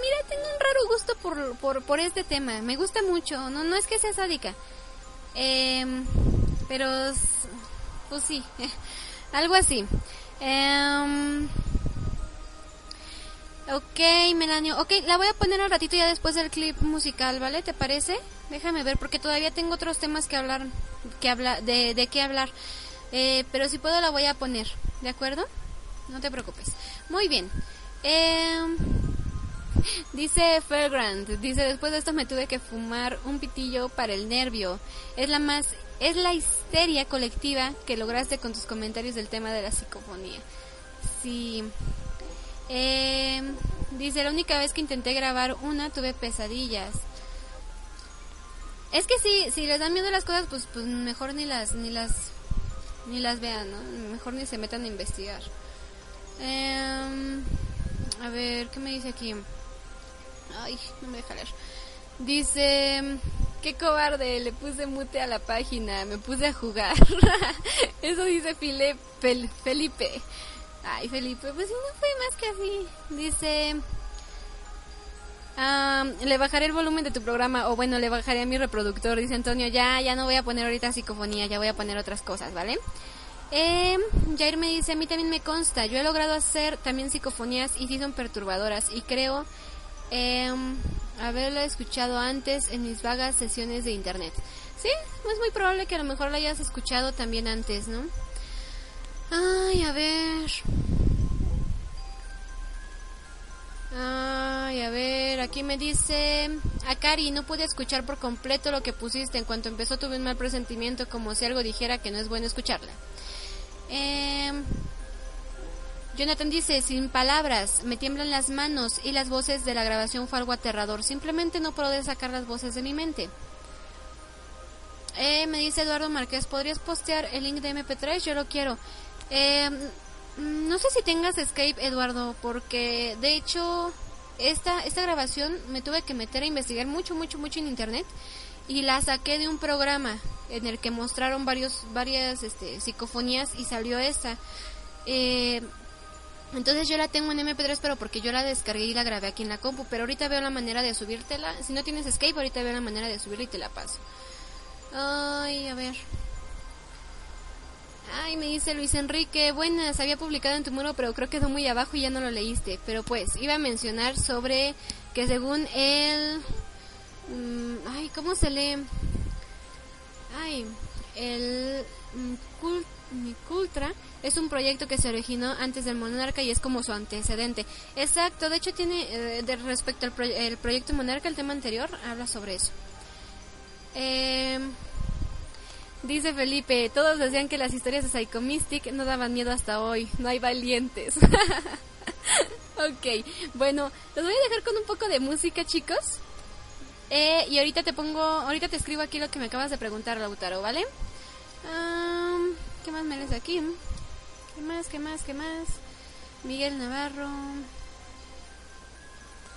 S2: mira, tengo un raro gusto por, por, por este tema. Me gusta mucho. No, no es que sea sádica. Eh, pero, pues sí, algo así. Eh, ok, Melanio. Ok, la voy a poner al ratito ya después del clip musical, ¿vale? ¿Te parece? Déjame ver, porque todavía tengo otros temas que hablar, que habla, de, de qué hablar. Eh, pero si puedo la voy a poner, ¿de acuerdo? No te preocupes. Muy bien. Eh, Dice Fairgrand, dice después de esto me tuve que fumar un pitillo para el nervio. Es la más, es la histeria colectiva que lograste con tus comentarios del tema de la psicofonía. Sí. Eh, dice la única vez que intenté grabar una tuve pesadillas. Es que si, si les dan miedo las cosas, pues, pues mejor ni las, ni las, ni las vean, ¿no? Mejor ni se metan a investigar. Eh, a ver, ¿qué me dice aquí? Ay, no me deja leer. Dice, qué cobarde, le puse mute a la página, me puse a jugar. Eso dice Felipe. Ay, Felipe, pues no fue más que así. Dice, le bajaré el volumen de tu programa, o bueno, le bajaré a mi reproductor. Dice Antonio, ya, ya no voy a poner ahorita psicofonía, ya voy a poner otras cosas, ¿vale? Eh, Jair me dice, a mí también me consta, yo he logrado hacer también psicofonías y sí son perturbadoras y creo eh, haberla escuchado antes en mis vagas sesiones de internet. Sí, es muy probable que a lo mejor la hayas escuchado también antes, ¿no? Ay, a ver. Ay, a ver, aquí me dice Akari, no pude escuchar por completo lo que pusiste. En cuanto empezó tuve un mal presentimiento, como si algo dijera que no es bueno escucharla. Eh, Jonathan dice, sin palabras, me tiemblan las manos y las voces de la grabación fue algo aterrador. Simplemente no puedo sacar las voces de mi mente. Eh, me dice Eduardo Márquez, ¿podrías postear el link de MP3? Yo lo quiero. Eh, no sé si tengas Escape, Eduardo, porque de hecho esta, esta grabación me tuve que meter a investigar mucho, mucho, mucho en internet y la saqué de un programa en el que mostraron varios, varias este, psicofonías y salió esa. Eh, entonces yo la tengo en MP3, pero porque yo la descargué y la grabé aquí en la compu. Pero ahorita veo la manera de subírtela. Si no tienes Escape, ahorita veo la manera de subirla y te la paso. Ay, a ver. Ay, me dice Luis Enrique, buenas, había publicado en tu muro, pero creo que quedó muy abajo y ya no lo leíste. Pero pues, iba a mencionar sobre que según él... Mm, ay, ¿cómo se lee? Ay, el mm, Cultra es un proyecto que se originó antes del Monarca y es como su antecedente. Exacto, de hecho tiene, eh, de respecto al el proyecto Monarca, el tema anterior, habla sobre eso. Eh, Dice Felipe, todos decían que las historias de Psycho Mystic no daban miedo hasta hoy, no hay valientes. ok, bueno, los voy a dejar con un poco de música, chicos. Eh, y ahorita te pongo, ahorita te escribo aquí lo que me acabas de preguntar, Lautaro, ¿vale? ¿Qué más me lees aquí? ¿Qué más, qué más, qué más? Miguel Navarro.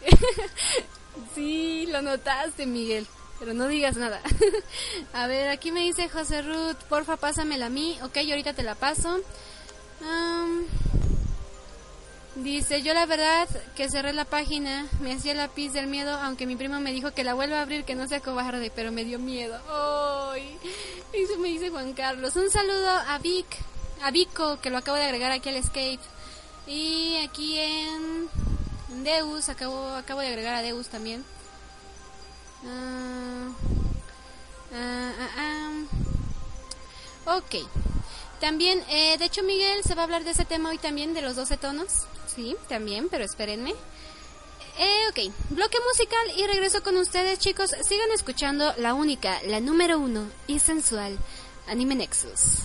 S2: sí, lo notaste, Miguel. Pero no digas nada. a ver, aquí me dice José Ruth, porfa, pásamela a mí. Ok, ahorita te la paso. dice, yo la verdad que cerré la página, me hacía la pis del miedo, aunque mi primo me dijo que la vuelva a abrir, que no sea cobarde, pero me dio miedo. ¡Ay! Eso me dice Juan Carlos. Un saludo a Vic, a Vico, que lo acabo de agregar aquí al Escape. Y aquí en, Deus, acabo, acabo de agregar a Deus también. Ah, ok. También, eh, de hecho, Miguel se va a hablar de ese tema hoy también, de los 12 tonos. Sí, también, pero espérenme. Eh, ok, bloque musical y regreso con ustedes, chicos. Sigan escuchando la única, la número uno y sensual, Anime Nexus.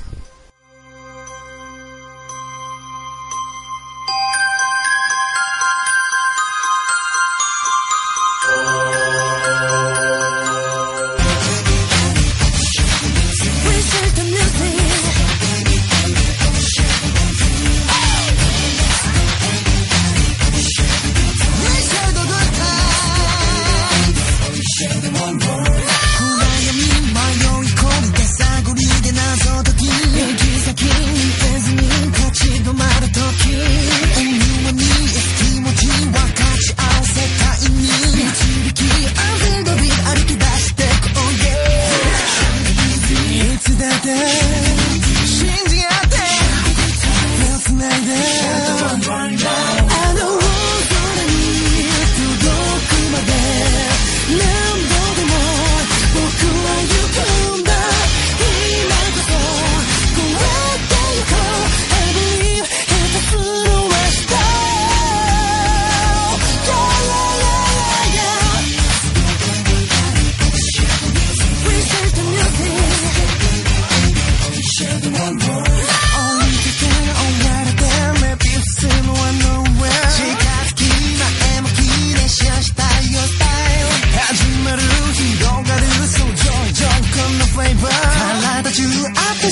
S2: day.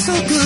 S2: so good.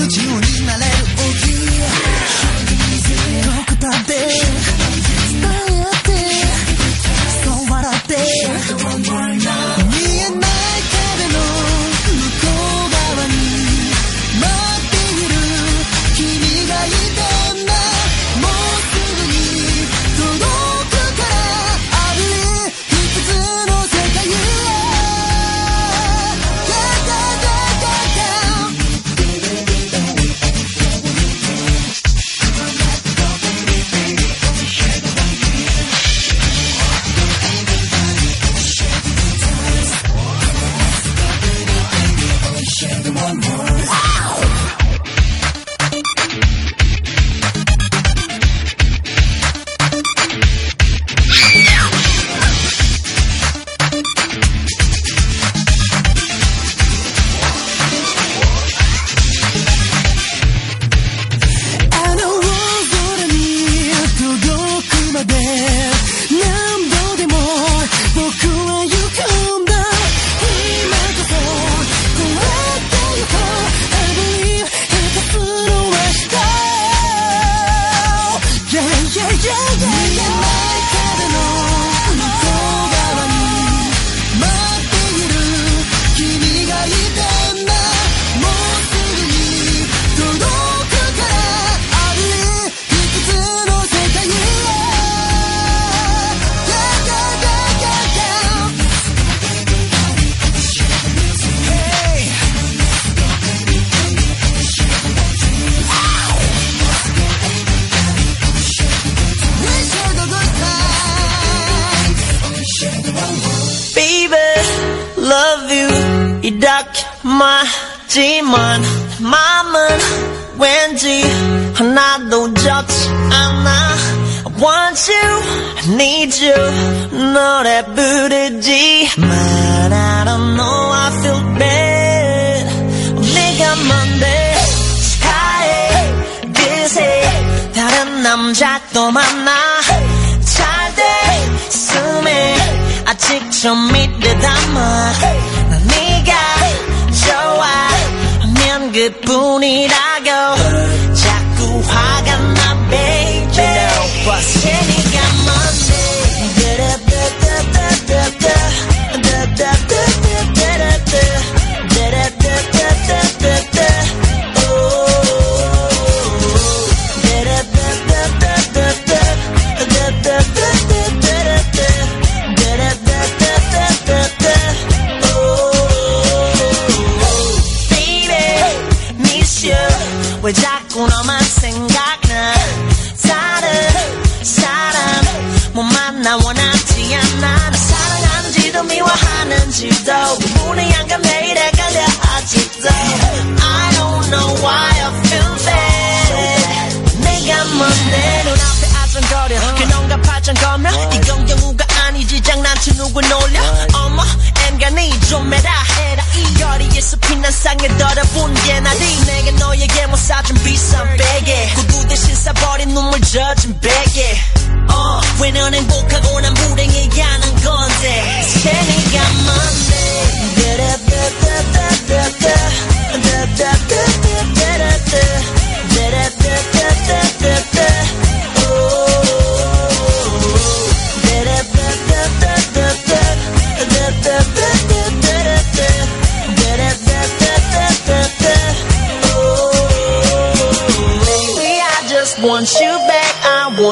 S5: 맞지만 마음은 왠지 하나도 좋지 않아. I want you, I need you 노래 부르지만 I don't know I feel bad. 네가 뭔데? 차에 그새 다른 남자 또 만나 잘 됐음에 아직 좀 믿을 담아 그뿐이라고. 자꾸 화가 나 baby. 네가 뭔데 미워하는지도 구분이 안가 매일 헷갈려 아직도. I don't know why I feel bad. 내가 뭔데 눈앞에 아정거려 그놈과 파정거며 이건 경우가 아니지 장난치 누굴 놀려 어머 엠간이 좀 해라 해라 이 거리에서 피난 상에 더러분 예나리 내게 너에게 못 사준 비싼 베개 구두 대신 싸버린 눈물 젖은 베개 어, 왜넌 행복하고 난 불행해야 하는 건데 세니가 Baby,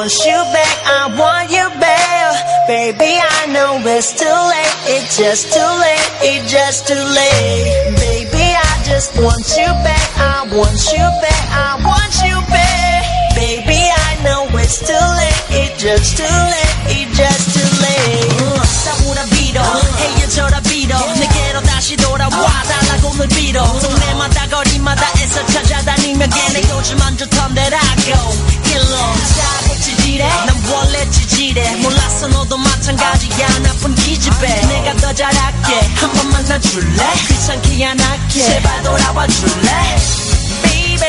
S5: want you back. I want you back. Baby, I know it's too late. It's just too late. It's just too late. Baby, I just want you back. I want you back. I want you back. Baby, I know it's too late. It's just too late. It's just too late. 싸우라 빌어. 헤어져라 빌어. 내게로 다시 돌아와 달라고 널 빌어. 동네마다 거리마다 애써 찾아다니며 걔네 요즘 안 좋던데라고 일로 자고치지래? 난 원래 지지래. 몰랐어 너도 마찬가지야. 나쁜 기집애. 내가 더 잘할게. 한 번만 놔줄래? 귀찮게 안 할게. 제발 돌아와 줄래? Baby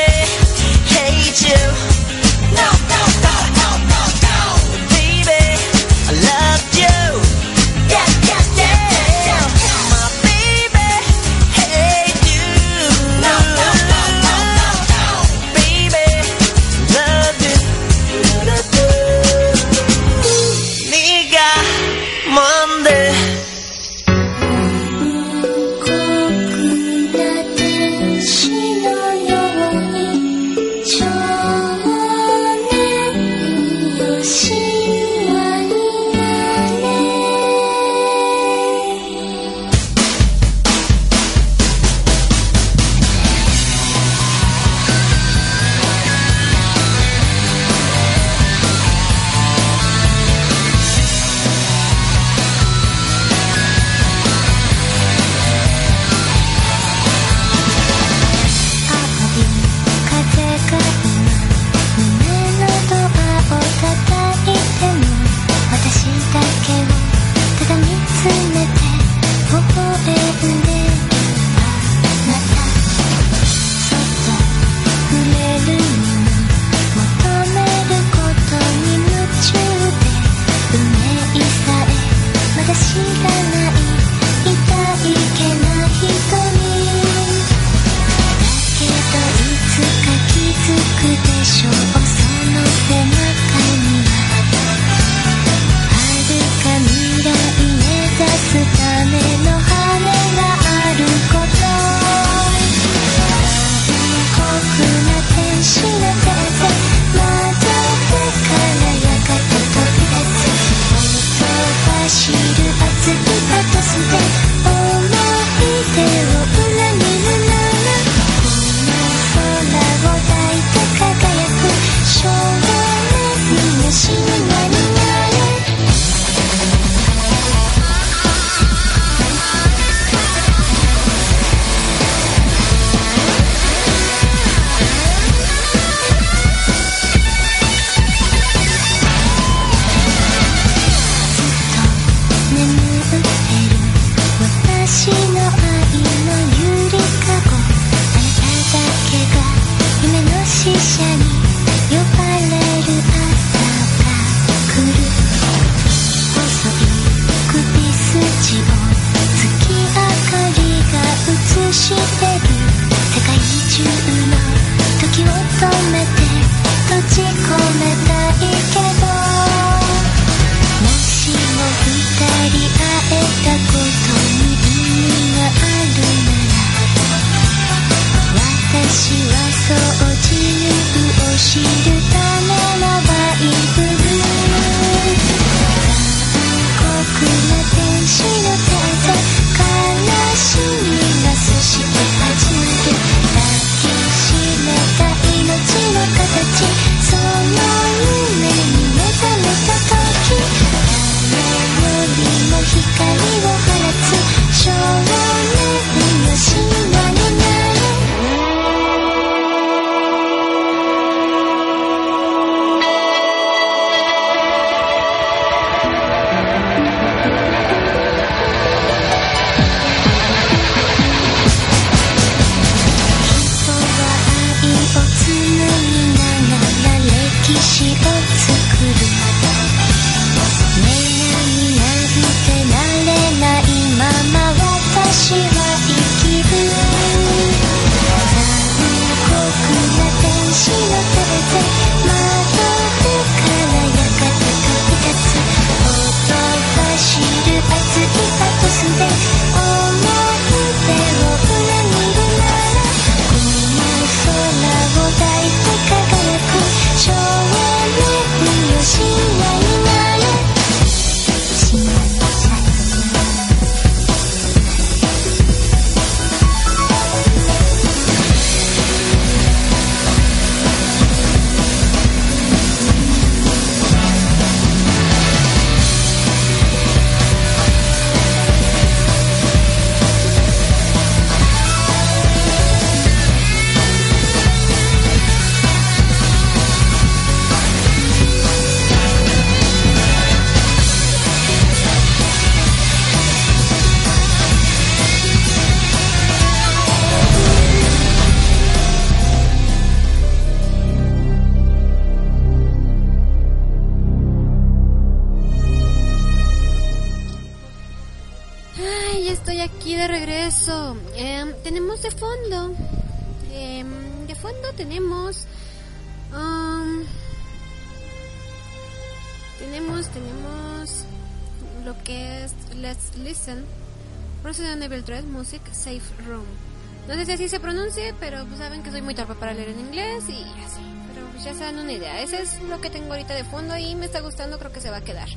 S5: hate you. No no no no
S2: lo que tengo ahorita de fondo y me está gustando, creo que se va a quedar.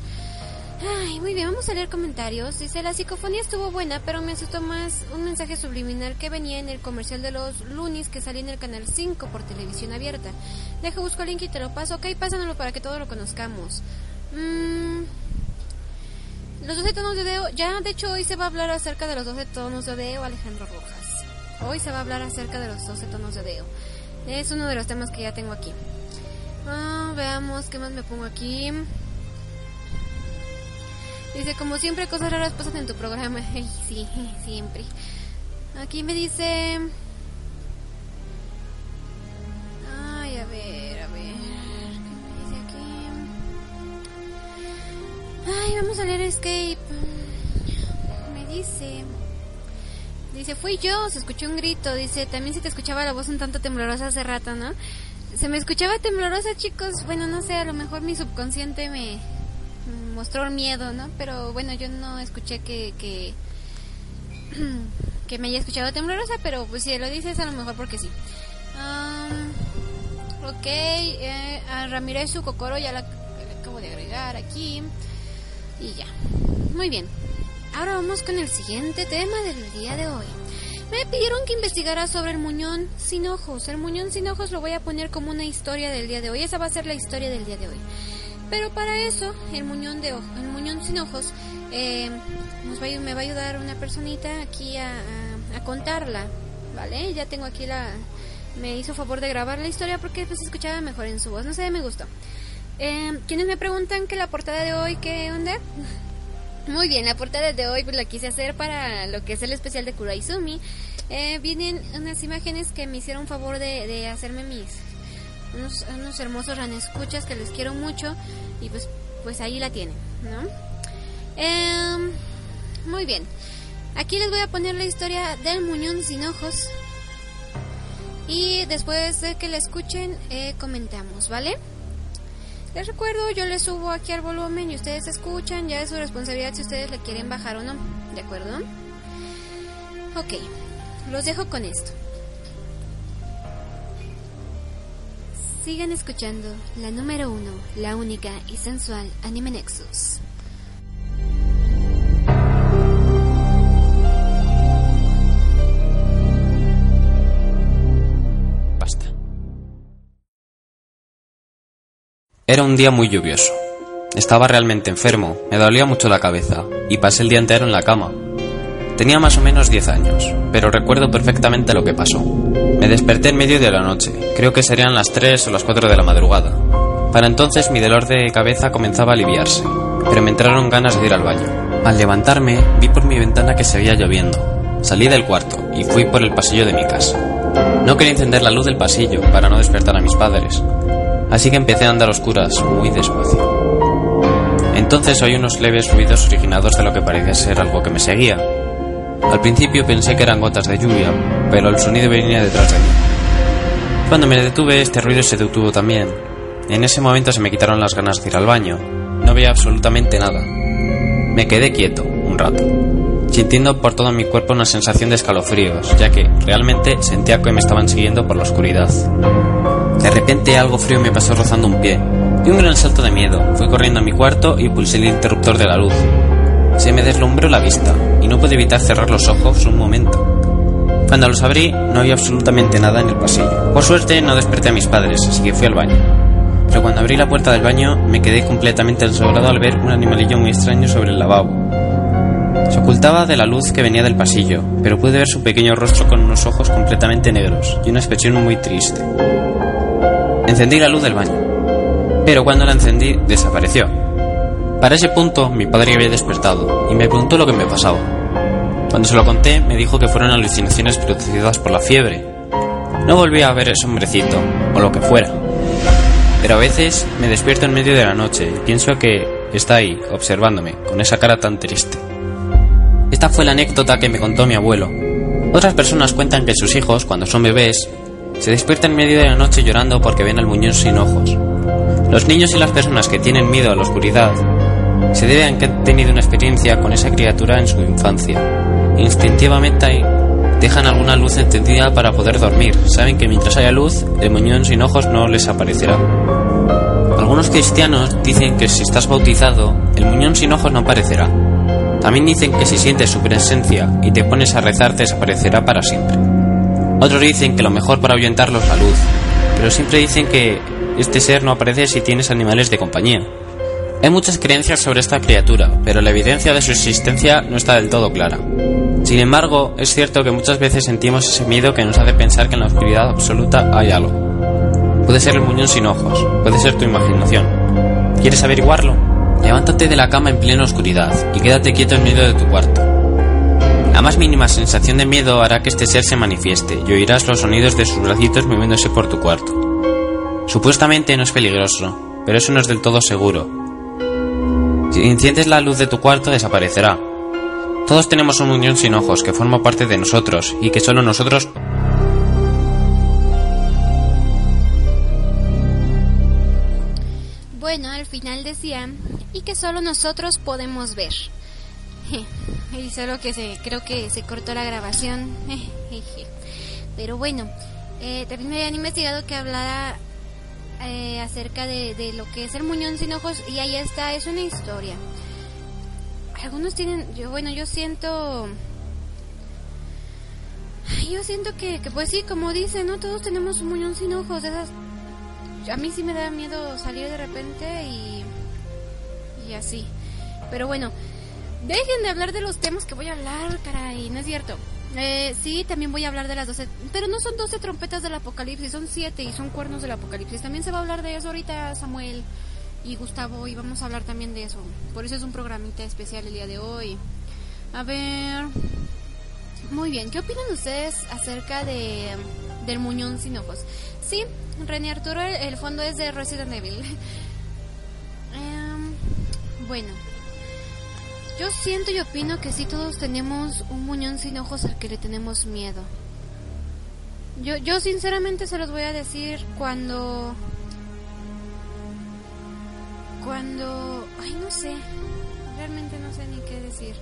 S2: Ay, muy bien, vamos a leer comentarios. Dice, la psicofonía estuvo buena, pero me asustó más un mensaje subliminal que venía en el comercial de los lunis que salía en el canal 5 por televisión abierta. Deja, busco el link y te lo paso. Ok, pásamelo para que todos lo conozcamos. Mm, los 12 tonos de Deo, ya de hecho hoy se va a hablar acerca de los 12 tonos de Deo, Alejandro Rojas. Hoy se va a hablar acerca de los 12 tonos de Deo. Es uno de los temas que ya tengo aquí. Ah, veamos qué más me pongo aquí. Dice, como siempre, cosas raras pasan en tu programa. Sí, siempre. Aquí me dice... Ay, a ver, a ver. ¿Qué me dice aquí? Ay, vamos a leer Escape. Me dice... Dice, fui yo, se escuchó un grito. Dice, también se te escuchaba la voz un tanto temblorosa hace rato, ¿no? Se me escuchaba temblorosa, chicos. Bueno, no sé, a lo mejor mi subconsciente me mostró miedo, ¿no? Pero bueno, yo no escuché que, que, que me haya escuchado temblorosa, pero pues si lo dices a lo mejor porque sí. Um, ok, eh, a Ramírez su Kokoro ya la, la acabo de agregar aquí. Y ya. Muy bien. Ahora vamos con el siguiente tema del día de hoy. Me pidieron que investigara sobre el muñón sin ojos. El muñón sin ojos lo voy a poner como una historia del día de hoy. Esa va a ser la historia del día de hoy. Pero para eso, el muñón de ojo, el muñón sin ojos, eh, nos va me va a ayudar una personita aquí a, a, a, contarla, ¿vale? Ya tengo aquí la, me hizo favor de grabar la historia porque pues escuchaba mejor en su voz, no sé, me gustó. Eh, quienes me preguntan que la portada de hoy, ¿qué onda? Muy bien, la portada de hoy pues la quise hacer para lo que es el especial de Kuraizumi. Eh, vienen unas imágenes que me hicieron favor de, de hacerme mis unos, unos hermosos ranescuchas que les quiero mucho y pues pues ahí la tienen, ¿no? Eh, muy bien. Aquí les voy a poner la historia del muñón sin ojos. Y después de que la escuchen, eh, comentamos, ¿vale? Les recuerdo, yo les subo aquí al volumen y ustedes escuchan, ya es su responsabilidad si ustedes le quieren bajar o no, ¿de acuerdo? Ok, los dejo con esto. Sigan escuchando la número uno, la única y sensual Anime Nexus.
S6: Era un día muy lluvioso. Estaba realmente enfermo, me dolía mucho la cabeza y pasé el día entero en la cama. Tenía más o menos 10 años, pero recuerdo perfectamente lo que pasó. Me desperté en medio de la noche, creo que serían las 3 o las 4 de la madrugada. Para entonces mi dolor de cabeza comenzaba a aliviarse, pero me entraron ganas de ir al baño. Al levantarme, vi por mi ventana que seguía lloviendo. Salí del cuarto y fui por el pasillo de mi casa. No quería encender la luz del pasillo para no despertar a mis padres, así que empecé a andar a oscuras muy despacio. Entonces oí unos leves ruidos originados de lo que parecía ser algo que me seguía. Al principio pensé que eran gotas de lluvia, pero el sonido venía detrás de mí. Cuando me detuve, este ruido se detuvo también. En ese momento se me quitaron las ganas de ir al baño. No veía absolutamente nada. Me quedé quieto un rato, sintiendo por todo mi cuerpo una sensación de escalofríos, ya que realmente sentía que me estaban siguiendo por la oscuridad. De repente algo frío me pasó rozando un pie. Di un gran salto de miedo. Fui corriendo a mi cuarto y pulsé el interruptor de la luz. Se me deslumbró la vista y no pude evitar cerrar los ojos un momento. Cuando los abrí no había absolutamente nada en el pasillo. Por suerte no desperté a mis padres, así que fui al baño. Pero cuando abrí la puerta del baño me quedé completamente asombrado al ver un animalillo muy extraño sobre el lavabo. Se ocultaba de la luz que venía del pasillo, pero pude ver su pequeño rostro con unos ojos completamente negros y una expresión muy triste. Encendí la luz del baño, pero cuando la encendí desapareció. Para ese punto mi padre había despertado y me preguntó lo que me pasaba. Cuando se lo conté me dijo que fueron alucinaciones producidas por la fiebre. No volví a ver ese hombrecito, o lo que fuera. Pero a veces me despierto en medio de la noche y pienso que está ahí, observándome, con esa cara tan triste. Esta fue la anécdota que me contó mi abuelo. Otras personas cuentan que sus hijos, cuando son bebés, se despiertan en medio de la noche llorando porque ven al muñón sin ojos. Los niños y las personas que tienen miedo a la oscuridad se debe a que han tenido una experiencia con esa criatura en su infancia. Instintivamente dejan alguna luz encendida para poder dormir. Saben que mientras haya luz, el muñón sin ojos no les aparecerá. Algunos cristianos dicen que si estás bautizado, el muñón sin ojos no aparecerá. También dicen que si sientes su presencia y te pones a rezar, desaparecerá para siempre. Otros dicen que lo mejor para ahuyentarlo es la luz, pero siempre dicen que este ser no aparece si tienes animales de compañía. Hay muchas creencias sobre esta criatura, pero la evidencia de su existencia no está del todo clara. Sin embargo, es cierto que muchas veces sentimos ese miedo que nos hace pensar que en la oscuridad absoluta hay algo. Puede ser el muñón sin ojos, puede ser tu imaginación. ¿Quieres averiguarlo? Levántate de la cama en plena oscuridad y quédate quieto en medio de tu cuarto. La más mínima sensación de miedo hará que este ser se manifieste y oirás los sonidos de sus bracitos moviéndose por tu cuarto. Supuestamente no es peligroso, pero eso no es del todo seguro. Si enciendes la luz de tu cuarto desaparecerá. Todos tenemos un muñón sin ojos que forma parte de nosotros y que solo nosotros
S2: Bueno, al final decía, y que solo nosotros podemos ver. Y solo que se, creo que se cortó la grabación. Pero bueno, eh, también me habían investigado que hablara eh, acerca de, lo que es el muñón sin ojos y ahí está, es una historia. Algunos tienen, yo bueno, yo siento... Yo siento que, que pues sí, como dicen, ¿no? Todos tenemos un muñón sin ojos, esas a mí sí me da miedo salir de repente y, y así. Pero bueno, dejen de hablar de los temas que voy a hablar, caray, no es cierto. Eh, sí, también voy a hablar de las 12, pero no son 12 trompetas del apocalipsis, son 7 y son cuernos del apocalipsis. También se va a hablar de eso ahorita, Samuel y Gustavo, y vamos a hablar también de eso. Por eso es un programita especial el día de hoy. A ver. Muy bien, ¿qué opinan ustedes acerca de del muñón sin ojos? Sí, René Arturo, el fondo es de Resident Evil. Em, bueno, yo siento y opino que sí todos tenemos un muñón sin ojos al que le tenemos miedo. Yo, yo sinceramente se los voy a decir cuando... cuando... Ay, no sé. Realmente no sé ni qué decir.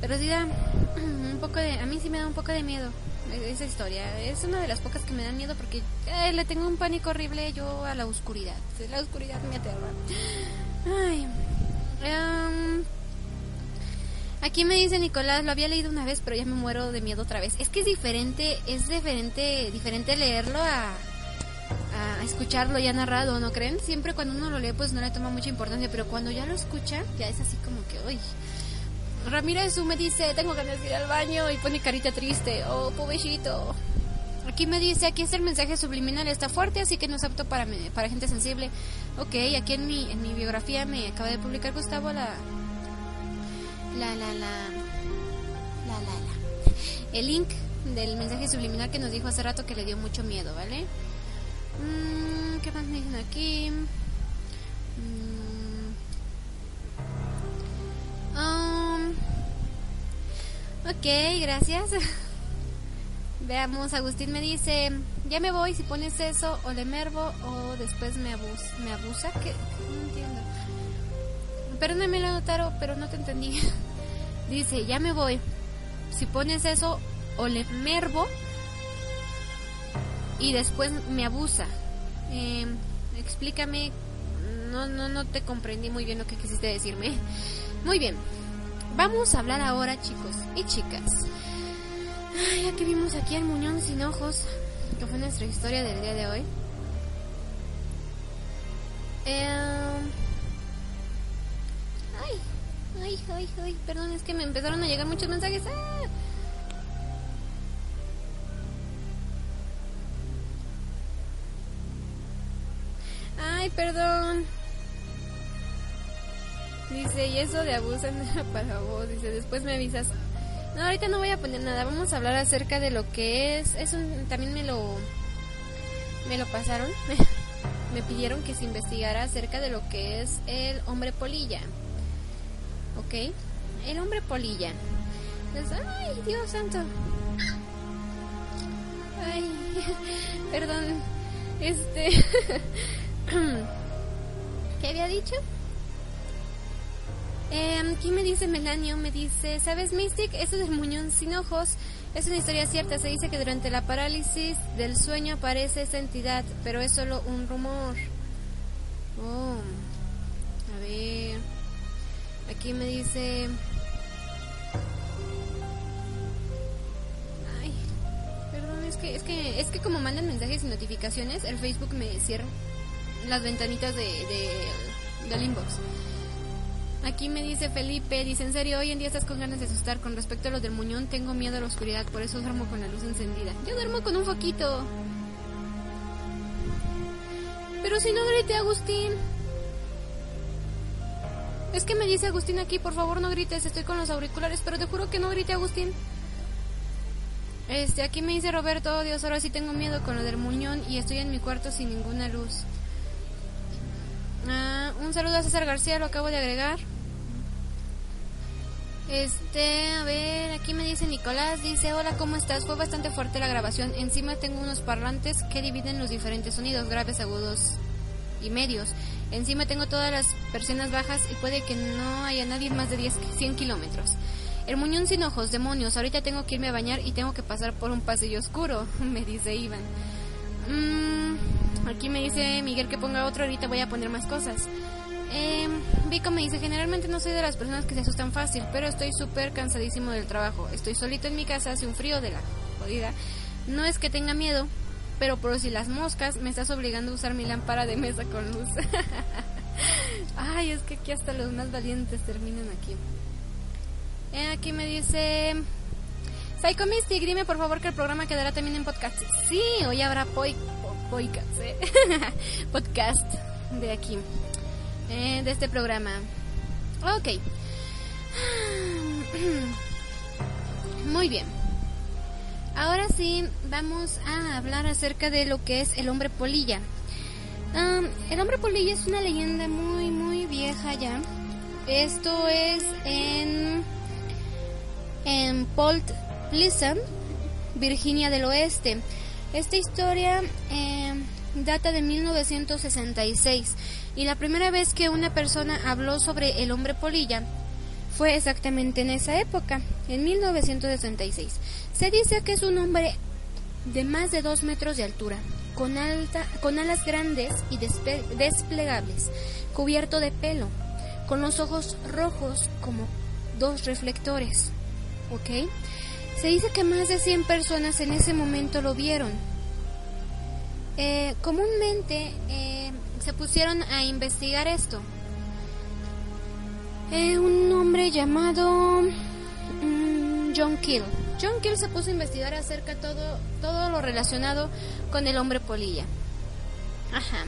S2: Pero sí da un poco de... A mí sí me da un poco de miedo esa historia. Es una de las pocas que me dan miedo porque le tengo un pánico horrible yo a la oscuridad. La oscuridad me aterra. Ay. em, aquí me dice Nicolás, lo había leído una vez, pero ya me muero de miedo otra vez. Es que es diferente, es diferente, diferente leerlo a, escucharlo ya narrado, ¿no creen? Siempre cuando uno lo lee, pues no le toma mucha importancia, pero cuando ya lo escucha, ya es así como que, uy. Ramírez me dice, tengo ganas de ir al baño y pone carita triste. Oh, pobrecito. Aquí me dice, aquí está el mensaje subliminal, está fuerte, así que no es apto para, me- para gente sensible. Ok, aquí en mi, en mi biografía me acaba de publicar Gustavo la... La, la, la... La, la, la. El link del mensaje subliminal que nos dijo hace rato que le dio mucho miedo, ¿vale? Mm, ¿Qué más me dicen aquí? Mm. Um, ok, gracias. Veamos, Agustín me dice, ya me voy si pones eso o le mervo o después me, abus me abusa. ¿Qué? No entiendo. Perdóname, Lautaro, pero no te entendí. Dice, ya me voy. Si pones eso o le mervo y después me abusa. Eh, explícame. No, no, no te comprendí muy bien lo que quisiste decirme. Muy bien. Vamos a hablar ahora, chicos y chicas. Ay, ya que vimos aquí al Muñón sin ojos, que fue nuestra historia del día de hoy. Eh, Ay, ay, ay, ay, perdón, es que me empezaron a llegar muchos mensajes. ¡Ah! Ay, perdón. Dice, y eso de era para vos. Dice, después me avisas. No, ahorita no voy a poner nada. Vamos a hablar acerca de lo que es. Es también me lo, me lo pasaron. me pidieron que se investigara acerca de lo que es el hombre polilla. ¿Ok? El hombre polilla. Pues, ay, Dios santo. Ay, perdón. Este. ¿Qué había dicho? Eh, aquí me dice Melanio, me dice, ¿sabes Mystic? Eso del muñón sin ojos es una historia cierta. Se dice que durante la parálisis del sueño aparece esa entidad, pero es solo un rumor. Oh, a ver. Aquí me dice... Ay, perdón, es que, es que, es que como mandan mensajes y notificaciones, el Facebook me cierra las ventanitas de, de, del inbox. Aquí me dice Felipe, dice, en serio, hoy en día estás con ganas de asustar. Con respecto a lo del muñón, tengo miedo a la oscuridad, por eso duermo con la luz encendida. Yo duermo con un foquito. Pero si no grite, Agustín. Es que me dice Agustín aquí, por favor no grites, estoy con los auriculares, pero te juro que no grite, Agustín. Este, aquí me dice Roberto, oh, Dios, ahora sí tengo miedo con lo del muñón y estoy en mi cuarto sin ninguna luz. Ah, un saludo a César García, lo acabo de agregar. Este, a ver, aquí me dice Nicolás, dice, hola, ¿cómo estás? Fue bastante fuerte la grabación. Encima tengo unos parlantes que dividen los diferentes sonidos, graves, agudos y medios. Encima tengo todas las persianas bajas y puede que no haya nadie más de 10, 100 kilómetros. El muñón sin ojos, demonios, ahorita tengo que irme a bañar y tengo que pasar por un pasillo oscuro, me dice Iván. Mm, aquí me dice Miguel que ponga otro, ahorita voy a poner más cosas. Eh, Vico me dice, generalmente no soy de las personas que se asustan fácil, pero estoy súper cansadísimo del trabajo. Estoy solito en mi casa, hace un frío de la jodida. No es que tenga miedo, pero por si las moscas me estás obligando a usar mi lámpara de mesa con luz. Ay, es que aquí hasta los más valientes terminan aquí. Eh, aquí me dice... Psycho Mystic, dime por favor que el programa quedará también en podcast. Sí, hoy habrá poi, po- podcast, ¿eh? podcast de aquí, eh, de este programa. Ok. Muy bien. Ahora sí, vamos a hablar acerca de lo que es el hombre polilla. Am, el hombre polilla es una leyenda muy, muy vieja ya. Esto es en, en Port Pleasant, Virginia del Oeste. Esta historia eh, data de 1966. Y la primera vez que una persona habló sobre el hombre polilla fue exactamente en esa época, en 1966. Se dice que es un hombre de más de dos metros de altura, con, alta, con alas grandes y desplegables, cubierto de pelo, con los ojos rojos como dos reflectores. ¿Ok? Se dice que más de 100 personas en ese momento lo vieron. Eh, comúnmente eh, se pusieron a investigar esto. Eh, un hombre llamado mm, John Kill. John Kill se puso a investigar acerca de todo, todo lo relacionado con el hombre polilla. Ajá.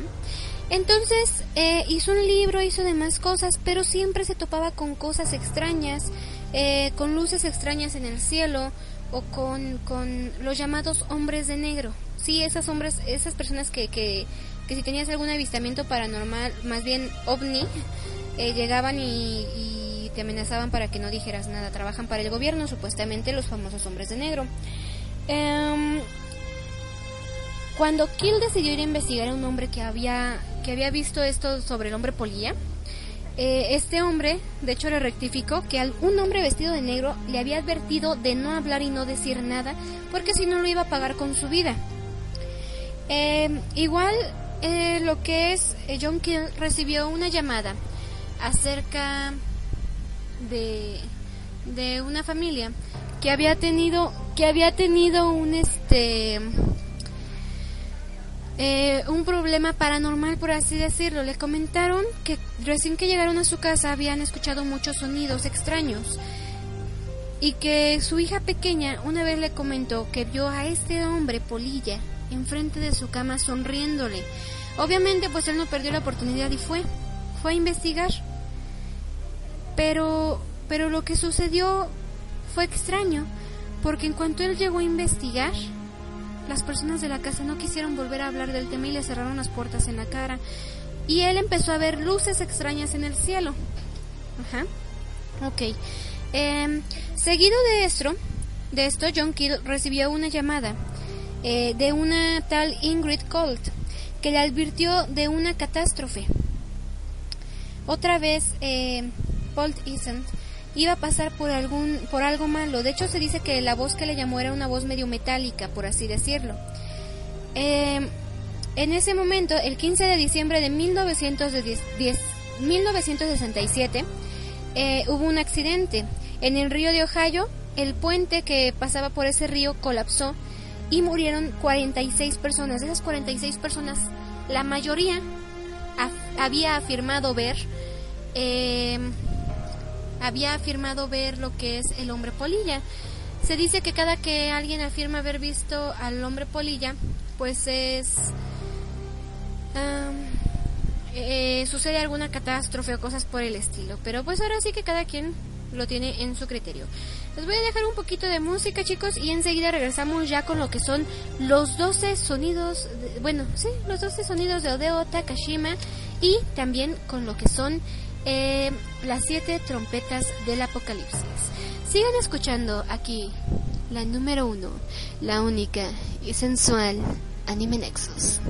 S2: Entonces eh, hizo un libro, hizo demás cosas, pero siempre se topaba con cosas extrañas, eh, con luces extrañas en el cielo o con, con los llamados hombres de negro. Sí, esas hombres, esas personas que, que, que si tenías algún avistamiento paranormal, más bien ovni, eh, llegaban y, te amenazaban para que no dijeras nada. Trabajan para el gobierno, supuestamente los famosos hombres de negro. Eh, cuando Kill decidió ir a investigar a un hombre que había, que había visto esto sobre el hombre polilla, eh, este hombre, de hecho, le rectificó que un hombre vestido de negro le había advertido de no hablar y no decir nada, porque si no lo iba a pagar con su vida. Eh, igual, eh, lo que es John Kill recibió una llamada acerca de, de una familia que había tenido que había tenido un este eh, un problema paranormal, por así decirlo. Le comentaron que recién que llegaron a su casa habían escuchado muchos sonidos extraños y que su hija pequeña una vez le comentó que vio a este hombre polilla enfrente de su cama sonriéndole. Obviamente pues él no perdió la oportunidad y fue, fue a investigar. Pero, pero lo que sucedió fue extraño, porque en cuanto él llegó a investigar, las personas de la casa no quisieron volver a hablar del tema y le cerraron las puertas en la cara. Y él empezó a ver luces extrañas en el cielo. Ajá. Ok. Eh, seguido de esto, de esto, John Kidd recibió una llamada eh, de una tal Ingrid Colt que le advirtió de una catástrofe. Otra vez, eh, Paul iba a pasar por algún por algo malo. De hecho, se dice que la voz que le llamó era una voz medio metálica, por así decirlo. Eh, en ese momento, el 15 de diciembre de 1910, 1967, eh, hubo un accidente. En el río de Ohio, el puente que pasaba por ese río colapsó y murieron 46 personas. De esas 46 personas, la mayoría había afirmado ver eh, había afirmado ver lo que es el hombre polilla. Se dice que cada que alguien afirma haber visto al hombre polilla, pues es... Eh, sucede alguna catástrofe o cosas por el estilo. Pero pues ahora sí que cada quien lo tiene en su criterio. Les voy a dejar un poquito de música, chicos, y enseguida regresamos ya con lo que son los 12 sonidos, bueno, sí, los 12 sonidos de Odeo Takashima y también con lo que son eh, las siete trompetas del apocalipsis. Sigan escuchando aquí la número uno, la única y sensual Anime Nexus.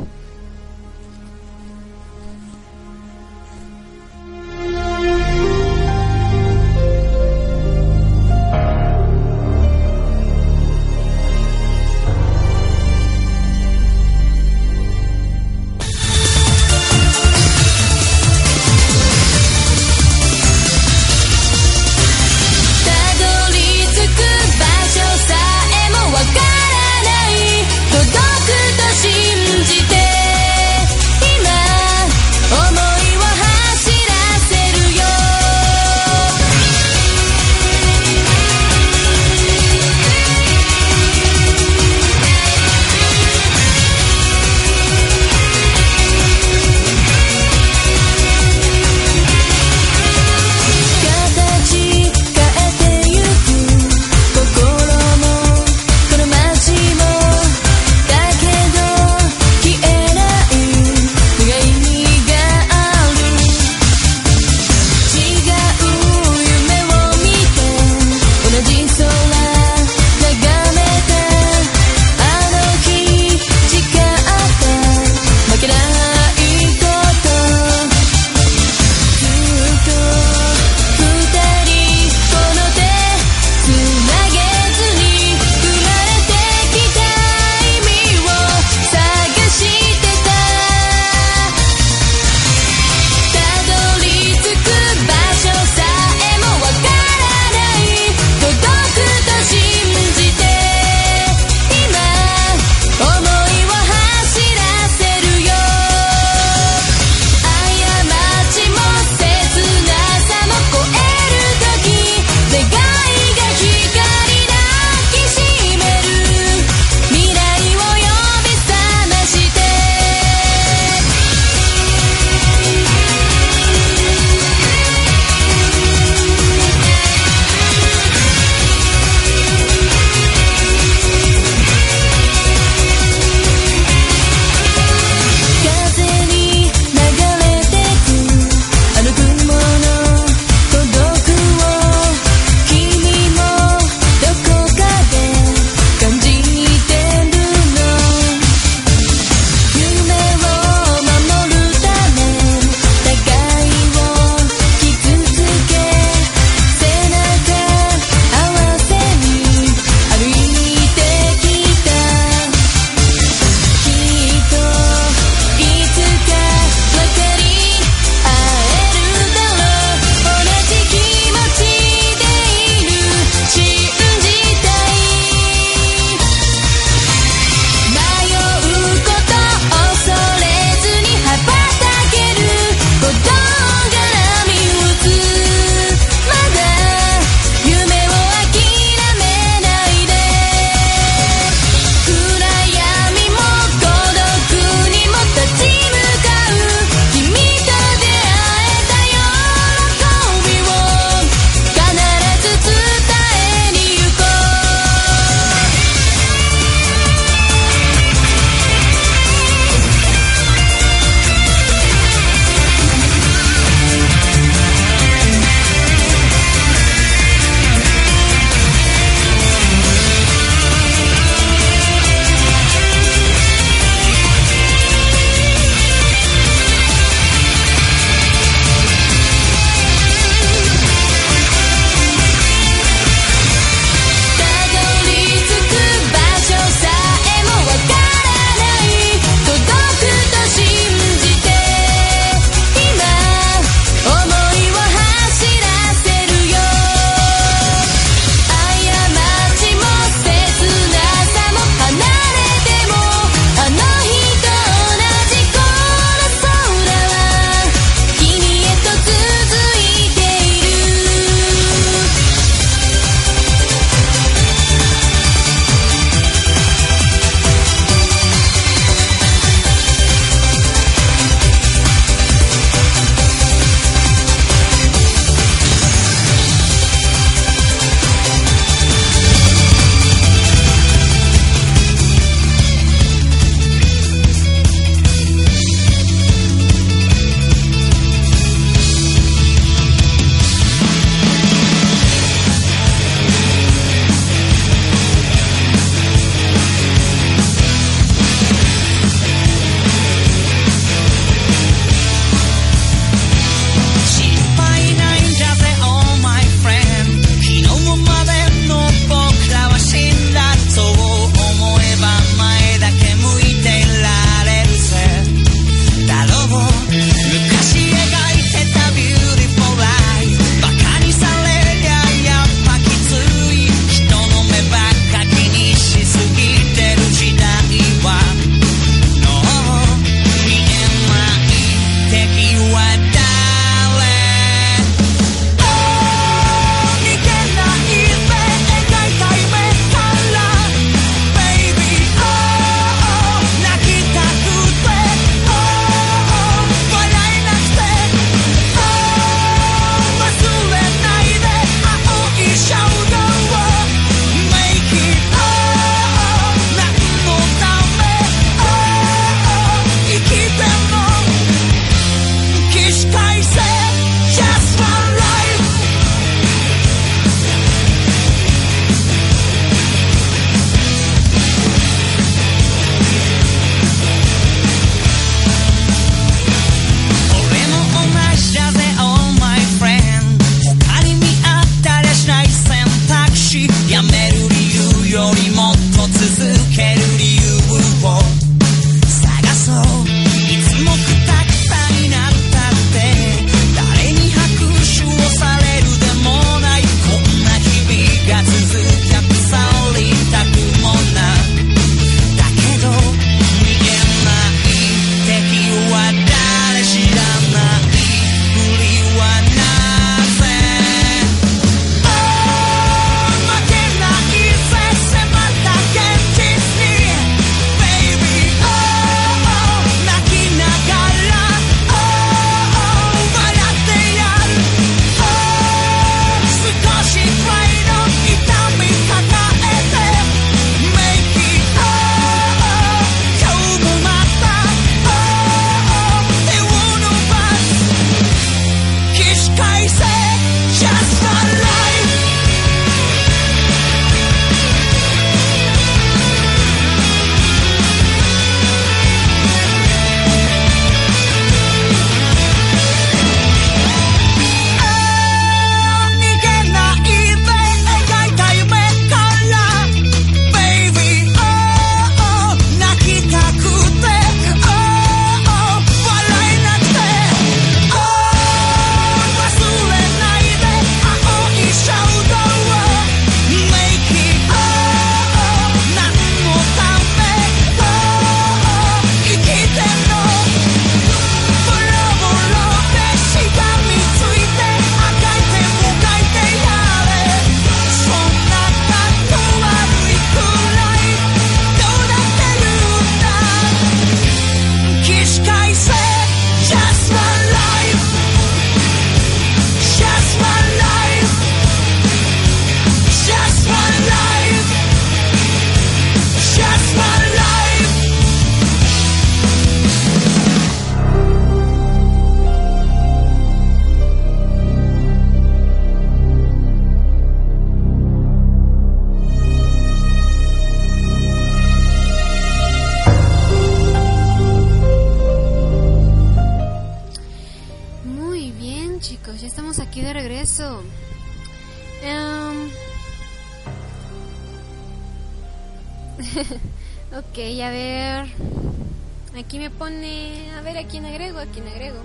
S2: Pone. A ver a quién agrego, a quién agrego.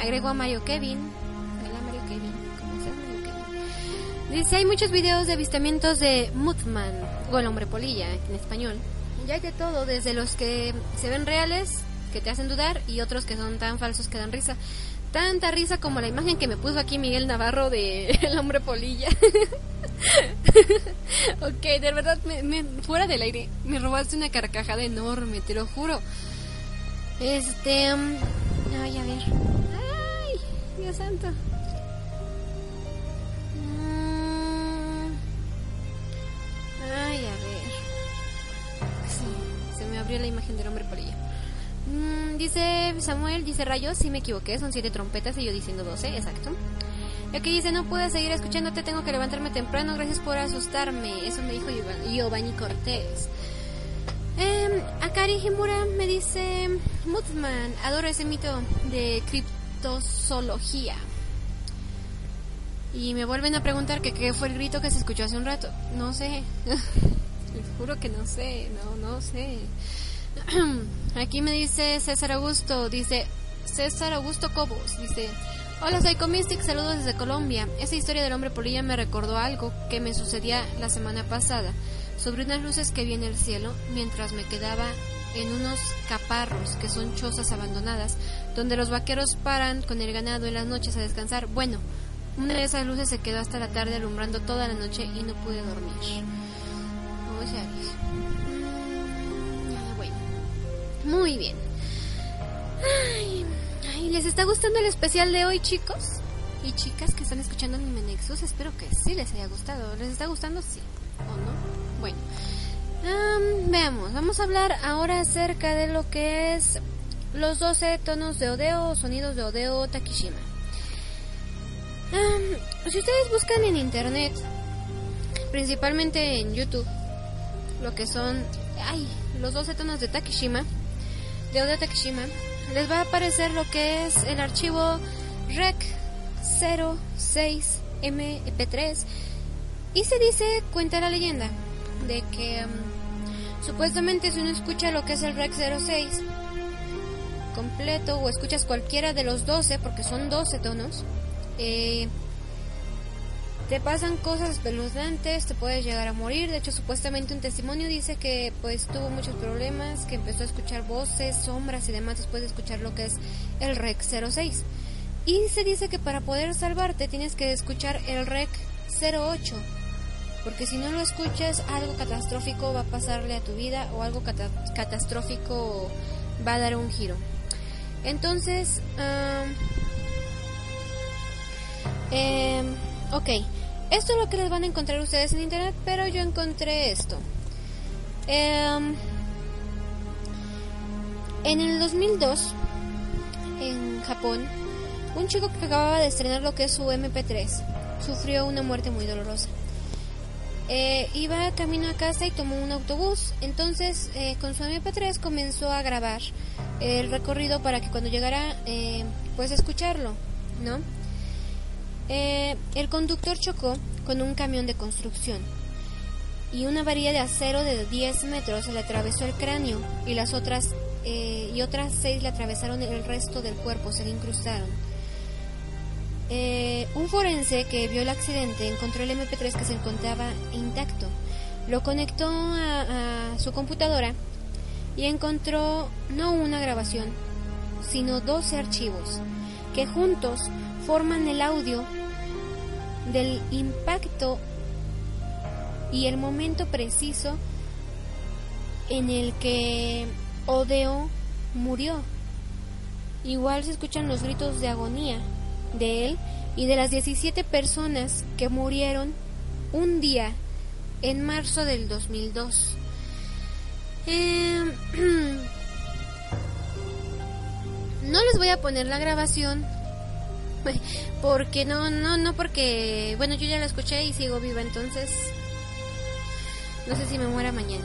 S2: Agrego a Mario Kevin. Hola Mario Kevin. ¿Cómo estás, Mario Kevin? Dice: hay muchos videos de avistamientos de Muthman, o el hombre polilla en español. Ya hay de todo, desde los que se ven reales, que te hacen dudar, y otros que son tan falsos que dan risa. Tanta risa como la imagen que me puso aquí Miguel Navarro de El hombre polilla. ok, de verdad, me- fuera del aire, me robaste una carcajada enorme, te lo juro. Este... um, ay, a ver. Ay, Dios santo. Mm, ay, a ver. Sí, se me abrió la imagen del hombre polilla. Mm, dice Samuel, dice Rayos, si me equivoqué, son siete trompetas y yo diciendo 12, exacto. Y aquí dice, no puedo seguir escuchándote, tengo que levantarme temprano, gracias por asustarme. Eso me dijo Giova- Giovanni Cortés. Eh, Akari Himura me dice, Muthman, adoro ese mito de criptozoología. Y me vuelven a preguntar que qué fue el grito que se escuchó hace un rato. No sé. Les juro que no sé, no, no sé. Aquí me dice César Augusto, dice César Augusto Cobos, dice, hola soy Comistic, saludos desde Colombia. Esa historia del hombre polilla me recordó algo que me sucedía la semana pasada, sobre unas luces que vi en el cielo mientras me quedaba en unos caparros que son chozas abandonadas, donde los vaqueros paran con el ganado en las noches a descansar. Bueno, una de esas luces se quedó hasta la tarde alumbrando toda la noche y no pude dormir. Ya ves. Mm, bueno. Muy bien. Ay, ay, ¿les está gustando el especial de hoy, chicos? Y chicas que están escuchando mi Nexus, espero que sí les haya gustado. ¿Les está gustando? Sí. ¿O no? Bueno. Am, veamos, vamos a hablar ahora acerca de lo que es los 12 tonos de Odeo o sonidos de Odeo Takishima. Si ustedes buscan en internet, principalmente en YouTube, lo que son ay, los 12 tonos de Takishima, de Odeo Takishima, les va a aparecer lo que es el archivo REC 06MP3 y se dice, cuenta la leyenda, de que am, supuestamente si uno escucha lo que es el REC 06 completo o escuchas cualquiera de los 12, porque son 12 tonos, eh, te pasan cosas espeluznantes, te puedes llegar a morir. De hecho, supuestamente un testimonio dice que pues tuvo muchos problemas, que empezó a escuchar voces, sombras y demás después de escuchar lo que es el REC 06. Y se dice que para poder salvarte tienes que escuchar el REC 08. Porque si no lo escuchas, algo catastrófico va a pasarle a tu vida o algo cata- catastrófico va a dar un giro. Entonces, Em, ok, esto es lo que les van a encontrar ustedes en internet, pero yo encontré esto. Em, en el 2002, en Japón, un chico que acababa de estrenar lo que es su MP3 sufrió una muerte muy dolorosa. Eh, iba camino a casa y tomó un autobús. Entonces, eh, con su MP3 comenzó a grabar el recorrido para que cuando llegara, eh, pues escucharlo, ¿no? Eh, el conductor chocó con un camión de construcción y una varilla de acero de 10 metros le atravesó el cráneo y las otras eh, y otras seis le atravesaron el resto del cuerpo, se le incrustaron. Eh, un forense que vio el accidente encontró el MP3 que se encontraba intacto. Lo conectó a, a su computadora y encontró no una grabación, sino 12 archivos que juntos forman el audio del impacto y el momento preciso en el que Odeo murió. Igual se escuchan los gritos de agonía de él y de las 17 personas que murieron un día en marzo del 2002. Eh, no les voy a poner la grabación porque no, no, no porque, bueno, yo ya la escuché y sigo viva, entonces no sé si me muera mañana.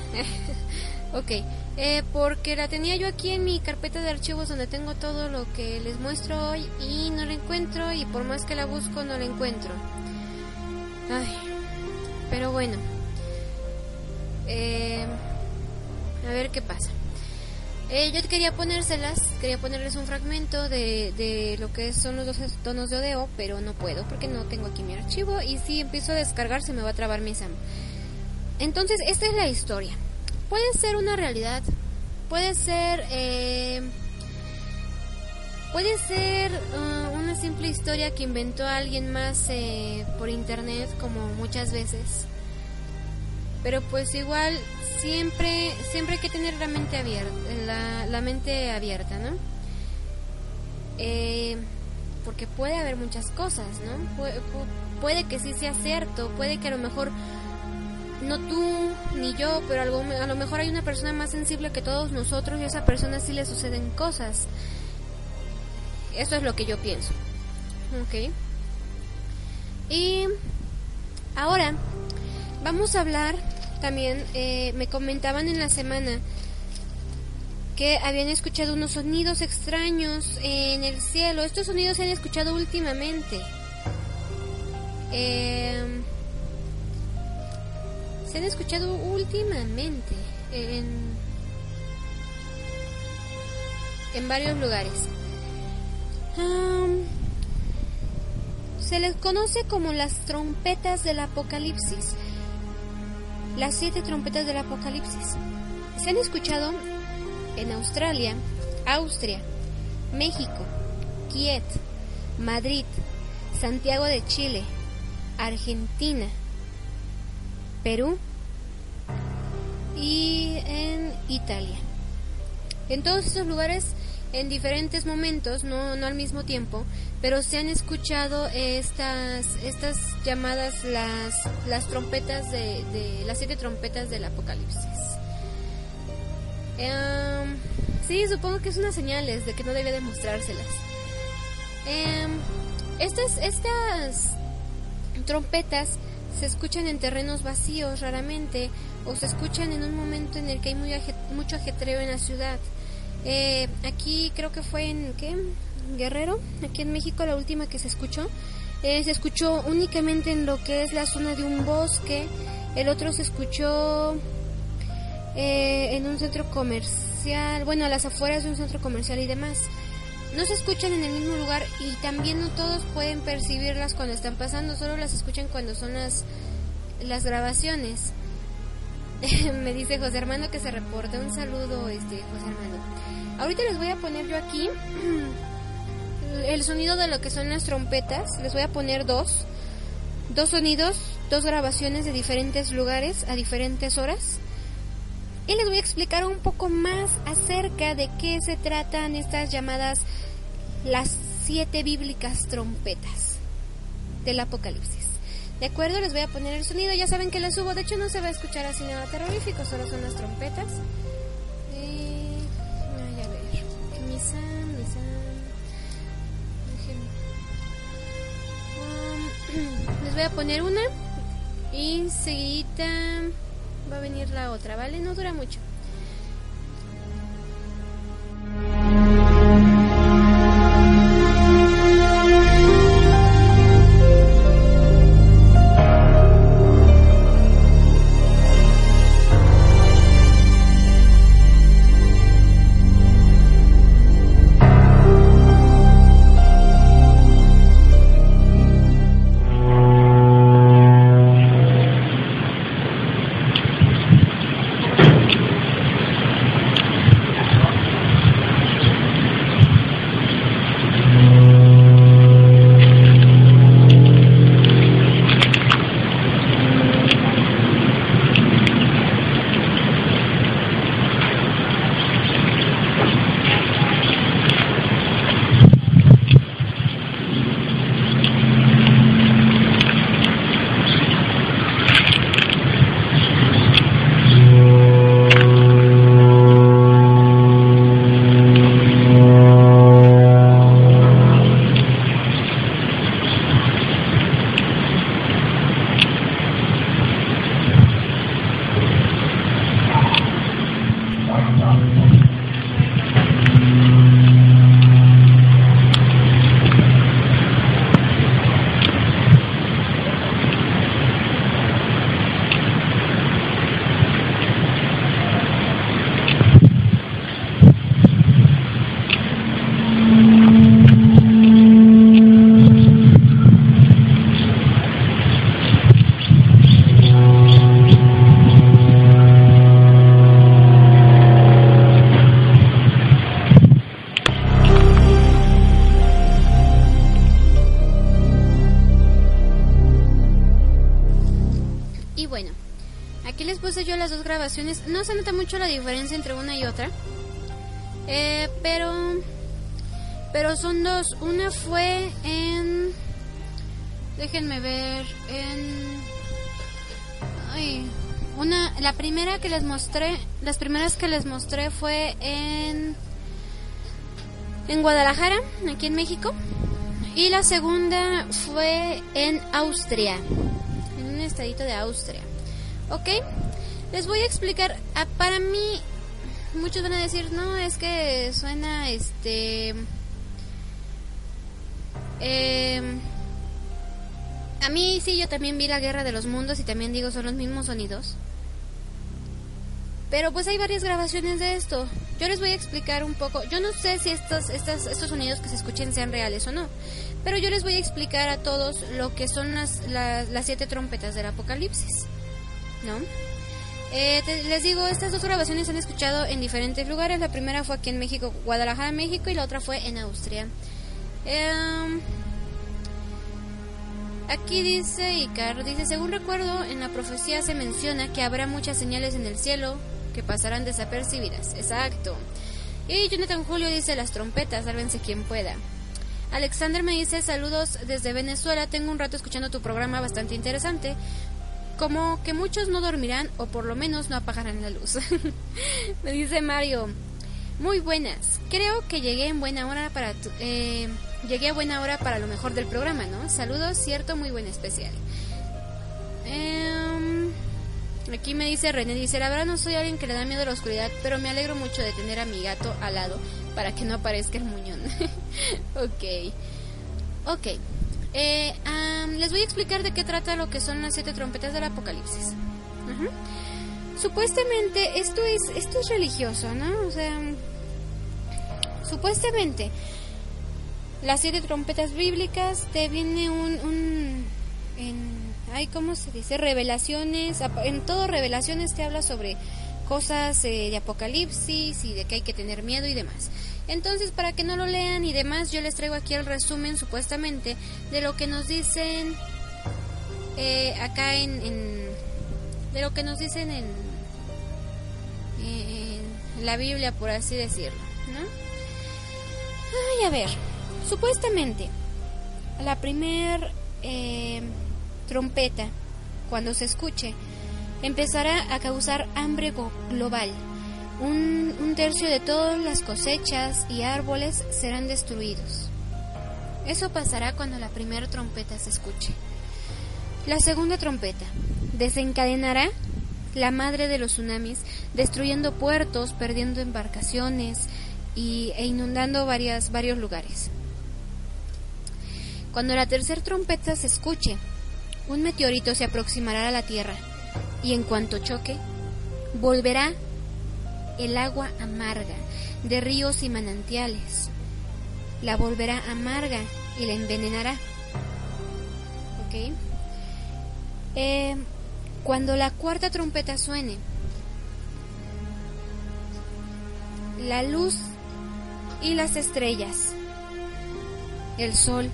S2: ok, eh, porque la tenía yo aquí en mi carpeta de archivos donde tengo todo lo que les muestro hoy y no la encuentro y por más que la busco no la encuentro. Ay, pero bueno. Eh, a ver qué pasa. Eh, yo quería ponérselas, quería ponerles un fragmento de, de lo que son los dos tonos de Odeo, pero no puedo porque no tengo aquí mi archivo y si empiezo a descargar se me va a trabar mi SAM. Entonces, esta es la historia. Puede ser una realidad, puede ser... Eh, puede ser uh, una simple historia que inventó alguien más eh, por internet, como muchas veces. Pero pues igual siempre siempre hay que tener la mente abierta, la, mente abierta, ¿no? Eh, porque puede haber muchas cosas, ¿no? Puede, puede que sí sea cierto, puede que a lo mejor no tú ni yo, pero a lo mejor hay una persona más sensible que todos nosotros y a esa persona sí le suceden cosas. Eso es lo que yo pienso. Ok. Y ahora vamos a hablar también, eh, me comentaban en la semana que habían escuchado unos sonidos extraños en el cielo. Estos sonidos se han escuchado últimamente. Eh, se han escuchado últimamente en, varios lugares. Se les conoce como las trompetas del apocalipsis. Las siete trompetas del apocalipsis. Se han escuchado en Australia, Austria, México, Kiev, Madrid, Santiago de Chile, Argentina, Perú y en Italia. En todos esos lugares, en diferentes momentos, no, no al mismo tiempo, pero se han escuchado estas, estas llamadas las, las trompetas de, las siete trompetas del apocalipsis. Em, sí, supongo que es una señales de que no debía demostrárselas. Em, estas, estas trompetas se escuchan en terrenos vacíos raramente o se escuchan en un momento en el que hay muy mucho ajetreo en la ciudad. Eh, aquí creo que fue en ¿qué? Guerrero, aquí en México la última que se escuchó. Eh, se escuchó únicamente en lo que es la zona de un bosque. El otro se escuchó eh, en un centro comercial, bueno, a las afueras de un centro comercial y demás. No se escuchan en el mismo lugar y también no todos pueden percibirlas cuando están pasando, solo las escuchan cuando son las, las grabaciones. Me dice José Armando que se reporta. Un saludo, este, José Armando. Ahorita les voy a poner yo aquí el sonido de lo que son las trompetas. Les voy a poner dos. Dos sonidos, dos grabaciones de diferentes lugares a diferentes horas. Y les voy a explicar un poco más acerca de qué se tratan estas llamadas las siete bíblicas trompetas del Apocalipsis. De acuerdo, les voy a poner el sonido. Ya saben que lo subo. De hecho, no se va a escuchar así nada terrorífico, solo son las trompetas. Eh, ay, a ver. Misa. Um, les voy a poner una. Y seguida va a venir la otra, ¿vale? No dura mucho. Grabaciones. No se nota mucho la diferencia entre una y otra. Eh, pero... Pero son dos. Una fue en... Déjenme ver. En... Ay, una, la primera que les mostré, las primeras que les mostré fue en en Guadalajara, aquí en México, y la segunda fue en Austria, en un estadito de Austria. ¿Ok? Les voy a explicar, ah, para mí muchos van a decir, "No, es que suena este eh, a mí sí, yo también vi la Guerra de los Mundos y también digo son los mismos sonidos. Pero pues hay varias grabaciones de esto. Yo les voy a explicar un poco. Yo no sé si estos, estos, estos sonidos que se escuchen sean reales o no. Pero yo les voy a explicar a todos lo que son las, las, las siete trompetas del apocalipsis. ¿No? Eh, te- les digo, estas dos grabaciones se han escuchado en diferentes lugares. La primera fue aquí en México, Guadalajara, México, y la otra fue en Austria. Em, Aquí dice Icar, dice, según recuerdo, en la profecía se menciona que habrá muchas señales en el cielo que pasarán desapercibidas. Exacto. Y Jonathan Julio dice, las trompetas, sálvense quien pueda. Alexander me dice, saludos desde Venezuela, tengo un rato escuchando tu programa bastante interesante. Como que muchos no dormirán o por lo menos no apagarán la luz. me dice Mario, muy buenas. Creo que llegué en buena hora para tu, eh, llegué a buena hora para lo mejor del programa, ¿no? Saludos, cierto, muy buen especial. Em, aquí me dice René, dice, la verdad no soy alguien que le da miedo a la oscuridad, pero me alegro mucho de tener a mi gato al lado para que no aparezca el muñón. ok. Ok. Eh, am, les voy a explicar de qué trata lo que son las siete trompetas del apocalipsis. Supuestamente esto es esto es religioso, ¿no? O sea, supuestamente las siete trompetas bíblicas te viene un, un en ay cómo se dice revelaciones en todo revelaciones te habla sobre cosas eh, de apocalipsis y de que hay que tener miedo y demás entonces para que no lo lean y demás yo les traigo aquí el resumen supuestamente de lo que nos dicen eh, acá en, en- de lo que nos dicen en, en la Biblia por así decirlo ¿no? Ay, a ver, supuestamente la primer eh, trompeta, cuando se escuche, empezará a causar hambre global. Un, tercio de todas las cosechas y árboles serán destruidos. Eso pasará cuando la primera trompeta se escuche. La segunda trompeta desencadenará la madre de los tsunamis, destruyendo puertos, perdiendo embarcaciones y, e inundando varias, varios lugares. Cuando la tercera trompeta se escuche, un meteorito se aproximará a la Tierra y en cuanto choque, volverá el agua amarga de ríos y manantiales. La volverá amarga y la envenenará. Eh, cuando la cuarta trompeta suene, la luz y las estrellas, el sol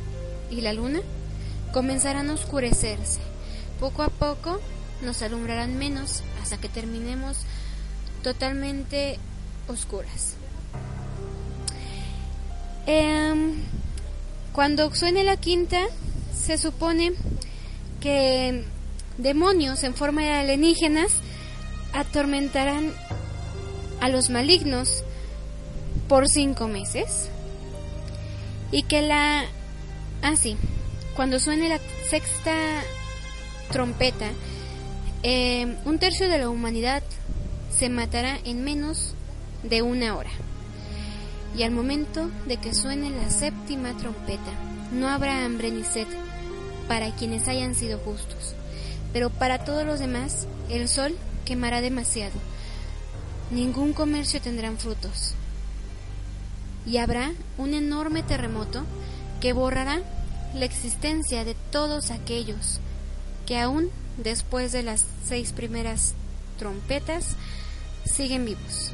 S2: y la luna comenzarán a oscurecerse. Poco a poco nos alumbrarán menos hasta que terminemos totalmente oscuras. Em, cuando suene la quinta, se supone que demonios en forma de alienígenas atormentarán a los malignos por cinco meses y que la ah sí cuando suene la sexta trompeta eh, un tercio de la humanidad se matará en menos de una hora. Y al momento de que suene la séptima trompeta no habrá hambre ni sed para quienes hayan sido justos. Pero para todos los demás el sol quemará demasiado. Ningún comercio tendrán frutos. Y habrá un enorme terremoto que borrará la existencia de todos aquellos que aún después de las seis primeras trompetas siguen vivos.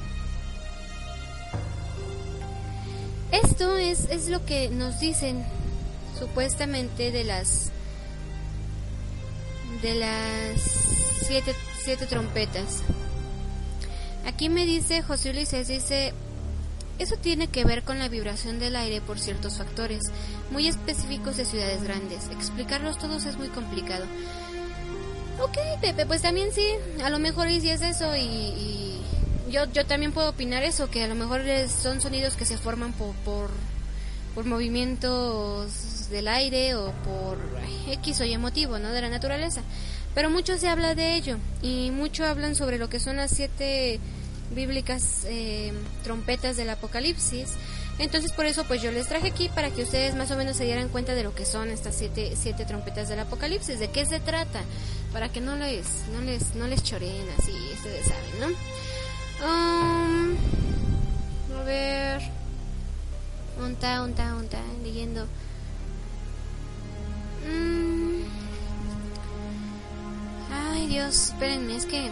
S2: Esto es, es lo que nos dicen supuestamente de las de las siete, siete trompetas. Aquí me dice José Ulises, dice, eso tiene que ver con la vibración del aire por ciertos factores, muy específicos de ciudades grandes. Explicarlos todos es muy complicado. Ok, Pepe, pues también sí, a lo mejor es eso y, yo, yo también puedo opinar eso, que a lo mejor son sonidos que se forman por, por, por movimientos del aire o por X o Y motivo, ¿no? De la naturaleza. Pero mucho se habla de ello y mucho hablan sobre lo que son las siete bíblicas eh, trompetas del Apocalipsis. Entonces por eso pues yo les traje aquí para que ustedes más o menos se dieran cuenta de lo que son estas siete, siete trompetas del Apocalipsis, de qué se trata, para que no les, no les, no les choreen así, ustedes saben, ¿no? Um, a ver, unta, unta, unta, leyendo. Mm. Ay Dios, espérenme, es que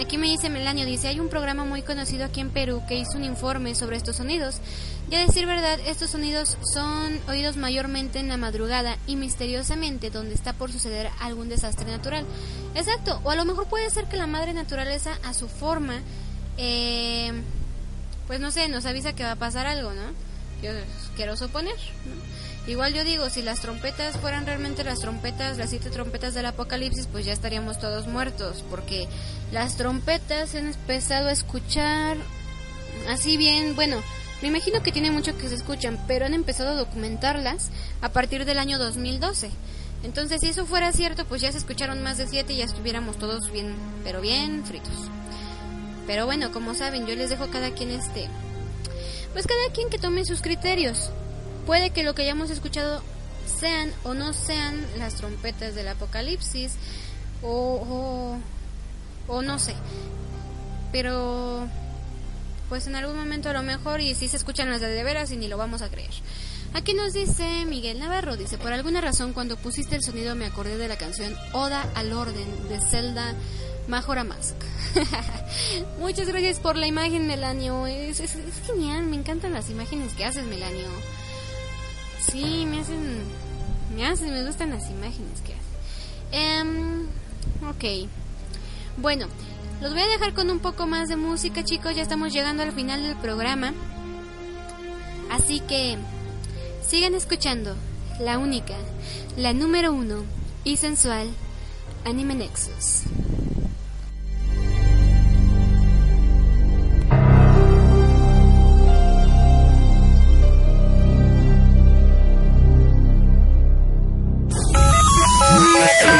S2: aquí me dice Melanio, dice, hay un programa muy conocido aquí en Perú que hizo un informe sobre estos sonidos. Y a decir verdad, estos sonidos son oídos mayormente en la madrugada y misteriosamente donde está por suceder algún desastre natural. Exacto, o a lo mejor puede ser que la madre naturaleza a su forma, eh, pues no sé, nos avisa que va a pasar algo, ¿no? Yo quiero suponer, ¿no? Igual yo digo, si las trompetas fueran realmente las trompetas, las siete trompetas del apocalipsis, pues ya estaríamos todos muertos, porque las trompetas se han empezado a escuchar así bien, bueno, me imagino que tiene mucho que se escuchan, pero han empezado a documentarlas a partir del año 2012. Entonces, si eso fuera cierto, pues ya se escucharon más de siete y ya estuviéramos todos bien, pero bien fritos. Pero bueno, como saben, yo les dejo cada quien este, pues cada quien que tome sus criterios. Puede que lo que hayamos escuchado sean o no sean las trompetas del apocalipsis o, o, no sé. Pero pues en algún momento a lo mejor y si se escuchan las de, veras y ni lo vamos a creer. Aquí nos dice Miguel Navarro, dice, por alguna razón cuando pusiste el sonido me acordé de la canción Oda al Orden de Zelda Majora Mask. Muchas gracias por la imagen, Melanio. Es, genial, me encantan las imágenes que haces, Melanio. Sí, me hacen. Me hacen, me gustan las imágenes que hacen. Um, ok. Bueno, los voy a dejar con un poco más de música, chicos. Ya estamos llegando al final del programa. Así que. Sigan escuchando. La única, la número uno y sensual, Anime Nexus. Yeah.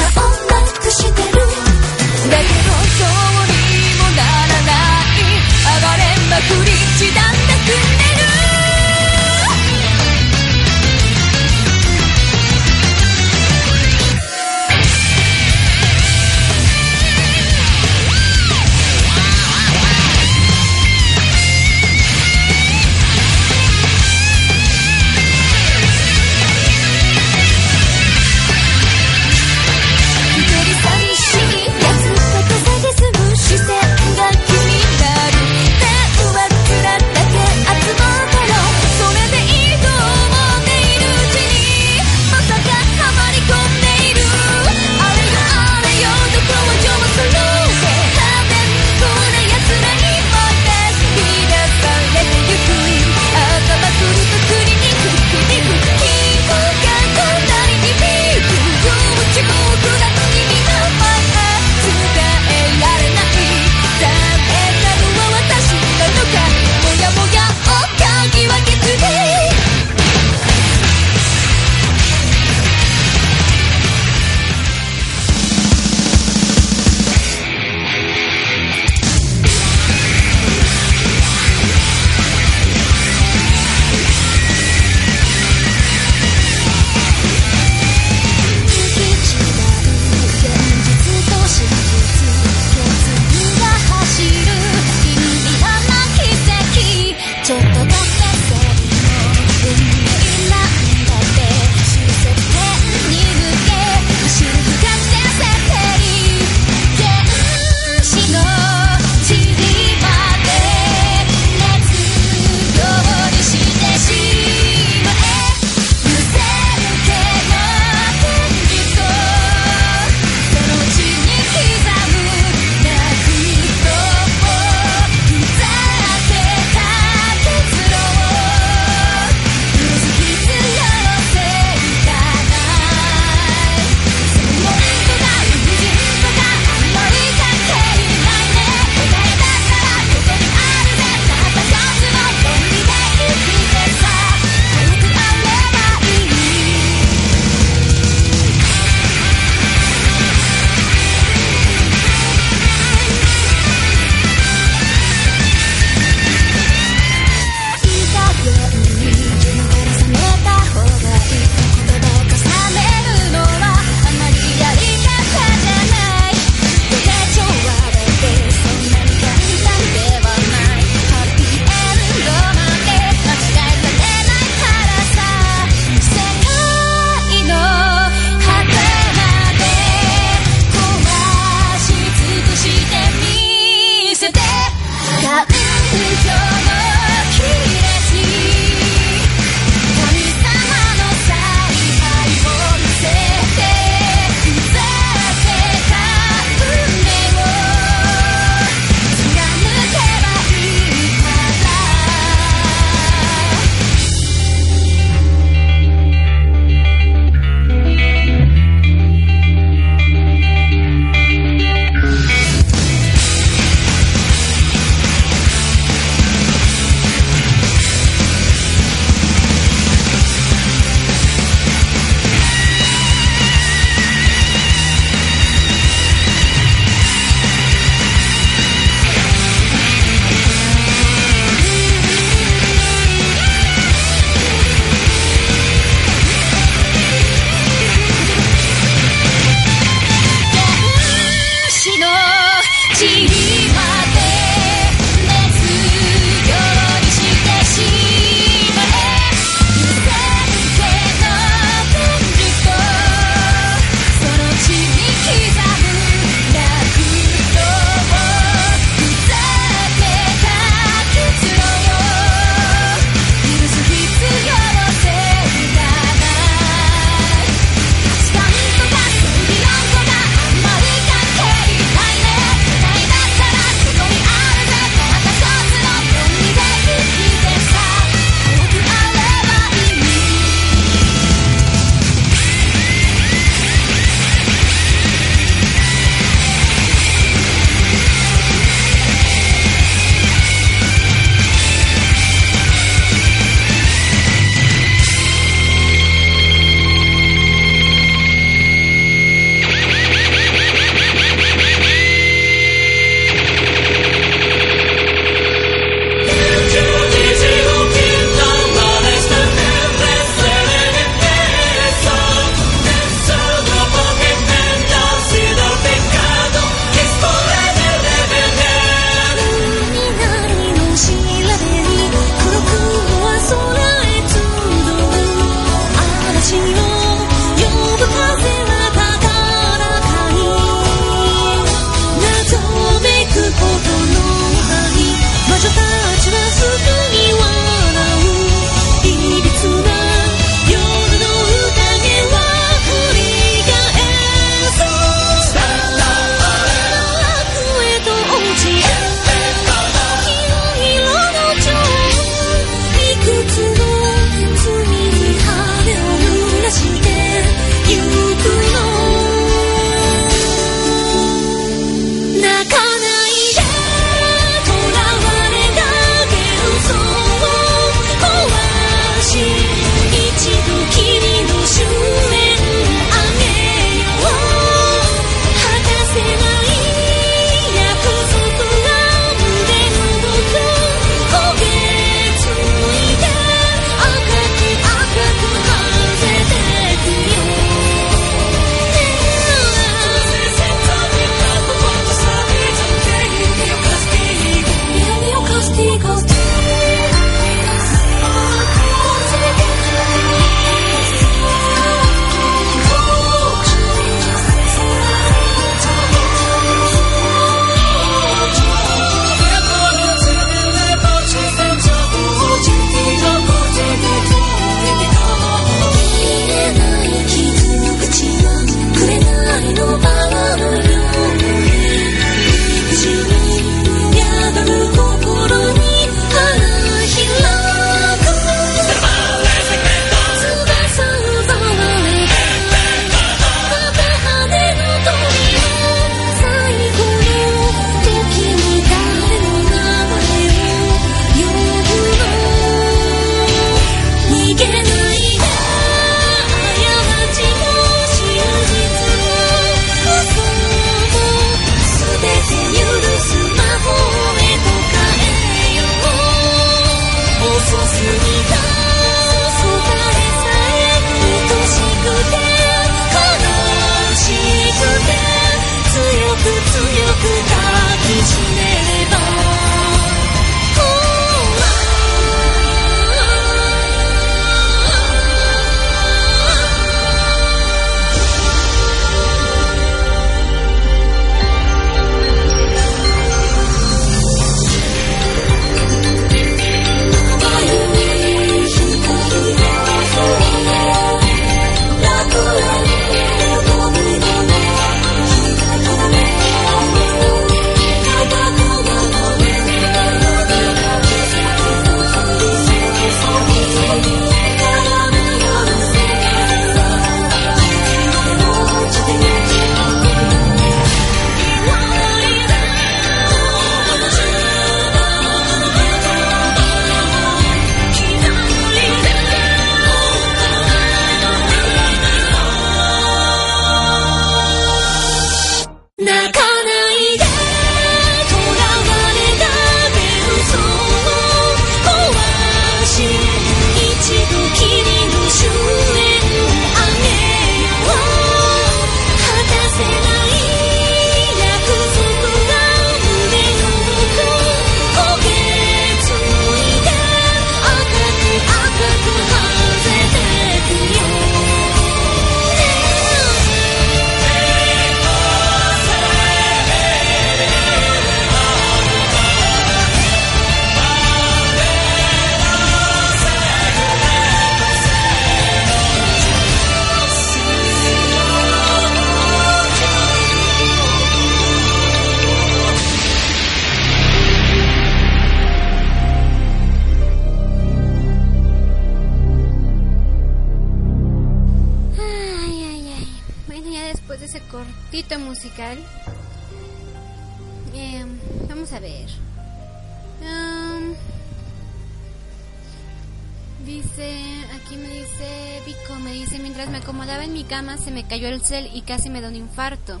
S2: Cayó el cel y casi me da un infarto.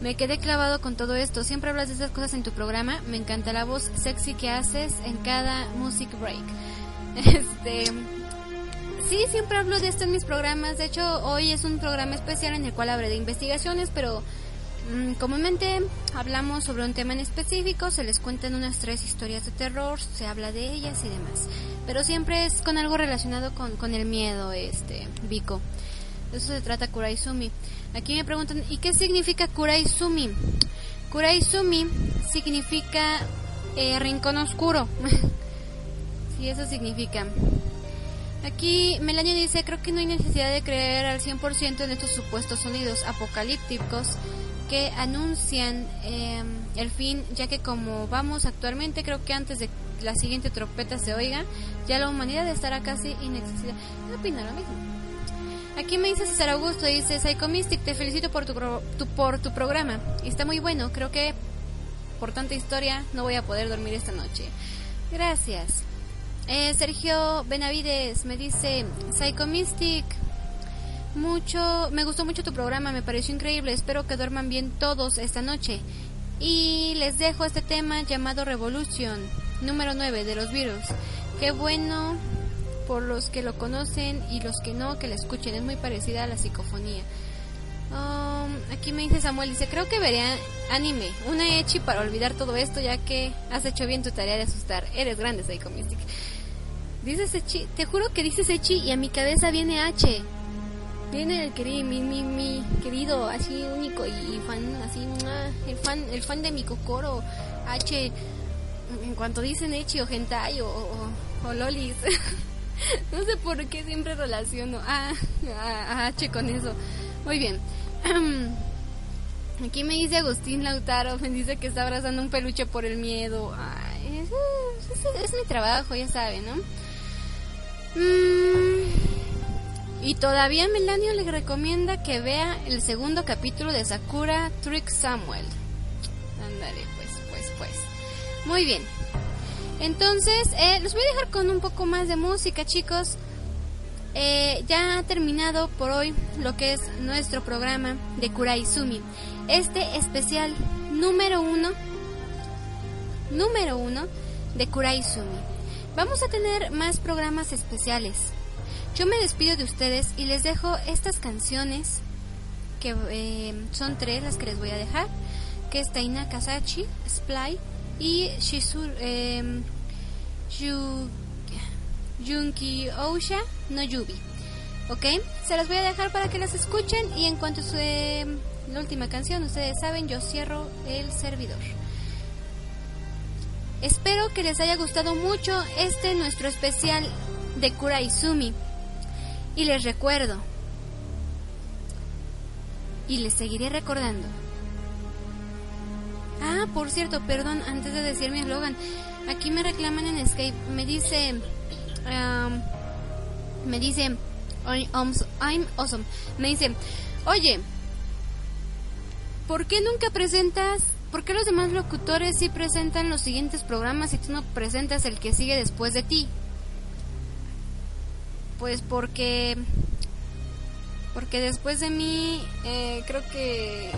S2: Me quedé clavado con todo esto. Siempre hablas de esas cosas en tu programa. Me encanta la voz sexy que haces en cada music break. Este, sí, siempre hablo de esto en mis programas. De hecho, hoy es un programa especial en el cual hablo de investigaciones, pero mm, comúnmente hablamos sobre un tema en específico. Se les cuentan unas tres historias de terror, se habla de ellas y demás. Pero siempre es con algo relacionado con, con el miedo, este, Vico. De eso se trata Kuraizumi. Aquí me preguntan, ¿y qué significa Kuraizumi? Kuraizumi significa eh, rincón oscuro. sí, eso significa. Aquí Melania dice, creo que no hay necesidad de creer al 100% en estos supuestos sonidos apocalípticos que anuncian eh, el fin, ya que como vamos actualmente, creo que antes de la siguiente trompeta se oiga, ya la humanidad estará casi inaccesible. No opino lo mismo. Aquí me dice César Augusto, dice Psycho Mystic, te felicito por tu, por tu programa. Está muy bueno, creo que por tanta historia no voy a poder dormir esta noche. Gracias. Eh, Sergio Benavides me dice, Psycho Mystic, mucho, me gustó mucho tu programa, me pareció increíble, espero que duerman bien todos esta noche. Y les dejo este tema llamado Revolution, número 9 de los virus. Qué bueno por los que lo conocen y los que no, que la escuchen. Es muy parecida a la psicofonía. Um, aquí me dice Samuel, dice, creo que veré anime, una Echi para olvidar todo esto, ya que has hecho bien tu tarea de asustar. Eres grande, Psycho Mystic. Dices Echi, te juro que dices Echi y a mi cabeza viene H. Viene el querido, mi, mi, mi querido, así único y fan, así, el fan, el fan de mi Kokoro, H. En cuanto dicen Echi o Hentai o, Lolis. no sé por qué siempre relaciono a, a, H con eso. Muy bien. Aquí me dice Agustín Lautaro, me dice que está abrazando un peluche por el miedo. Ay, es, es, mi trabajo, ya saben, ¿no? Mm, y todavía Melanio le recomienda que vea el segundo capítulo de Sakura Trick Samuel. Ándale, pues, pues, pues. Muy bien. Entonces, eh, los voy a dejar con un poco más de música, chicos. Eh, ya ha terminado por hoy lo que es nuestro programa de Kuraizumi. Este especial número uno, número uno de Kuraizumi. Vamos a tener más programas especiales. Yo me despido de ustedes y les dejo estas canciones, que eh, son tres las que les voy a dejar, que es Taina Kasachi, Sply y Shizuru, eh, Junki Ousha no Yubi. ¿Ok? Se las voy a dejar para que las escuchen y en cuanto se la última canción, ustedes saben, yo cierro el servidor. Espero que les haya gustado mucho este nuestro especial de Kuraizumi. Y les recuerdo, y les seguiré recordando. Ah, por cierto, perdón, antes de decir mi eslogan, aquí me reclaman en Escape, me dice, me dice, I'm awesome, me dice, oye, ¿por qué nunca presentas, por qué los demás locutores sí presentan los siguientes programas y tú no presentas el que sigue después de ti? Pues porque porque después de mí eh, creo que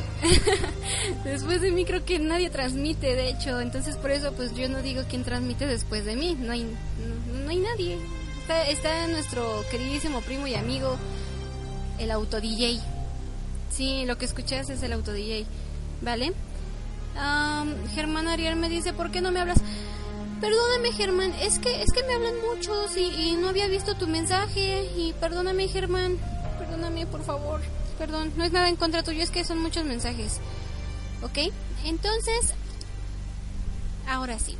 S2: después de mí creo que nadie transmite de hecho. Entonces por eso pues yo no digo quién transmite después de mí. No hay no, hay nadie. Está, nuestro queridísimo primo y amigo el auto DJ sí lo que escuchas es el auto DJ vale Germán Ariel me dice por qué no me hablas Perdóname Germán, es que es que me hablan muchos y no había visto tu mensaje y perdóname Germán, perdóname, por favor. Perdón, no es nada en contra tuyo, es que son muchos mensajes. ¿Ok? Entonces, ahora sí.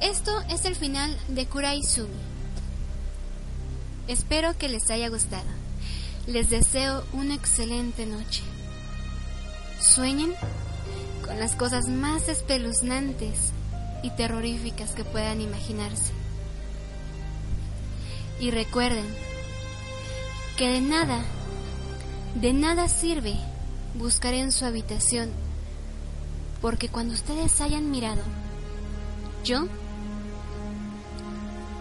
S2: Esto es el final de Kuraizumi. Espero que les haya gustado. Les deseo una excelente noche. Sueñen con las cosas más espeluznantes y terroríficas que puedan imaginarse. Y recuerden que de nada, De nada sirve buscar en su habitación, porque cuando ustedes hayan mirado, yo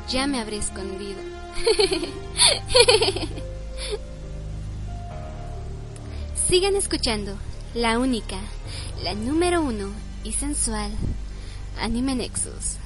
S2: ya me habré escondido. Sigan escuchando la única, la número uno y sensual Anime Nexus.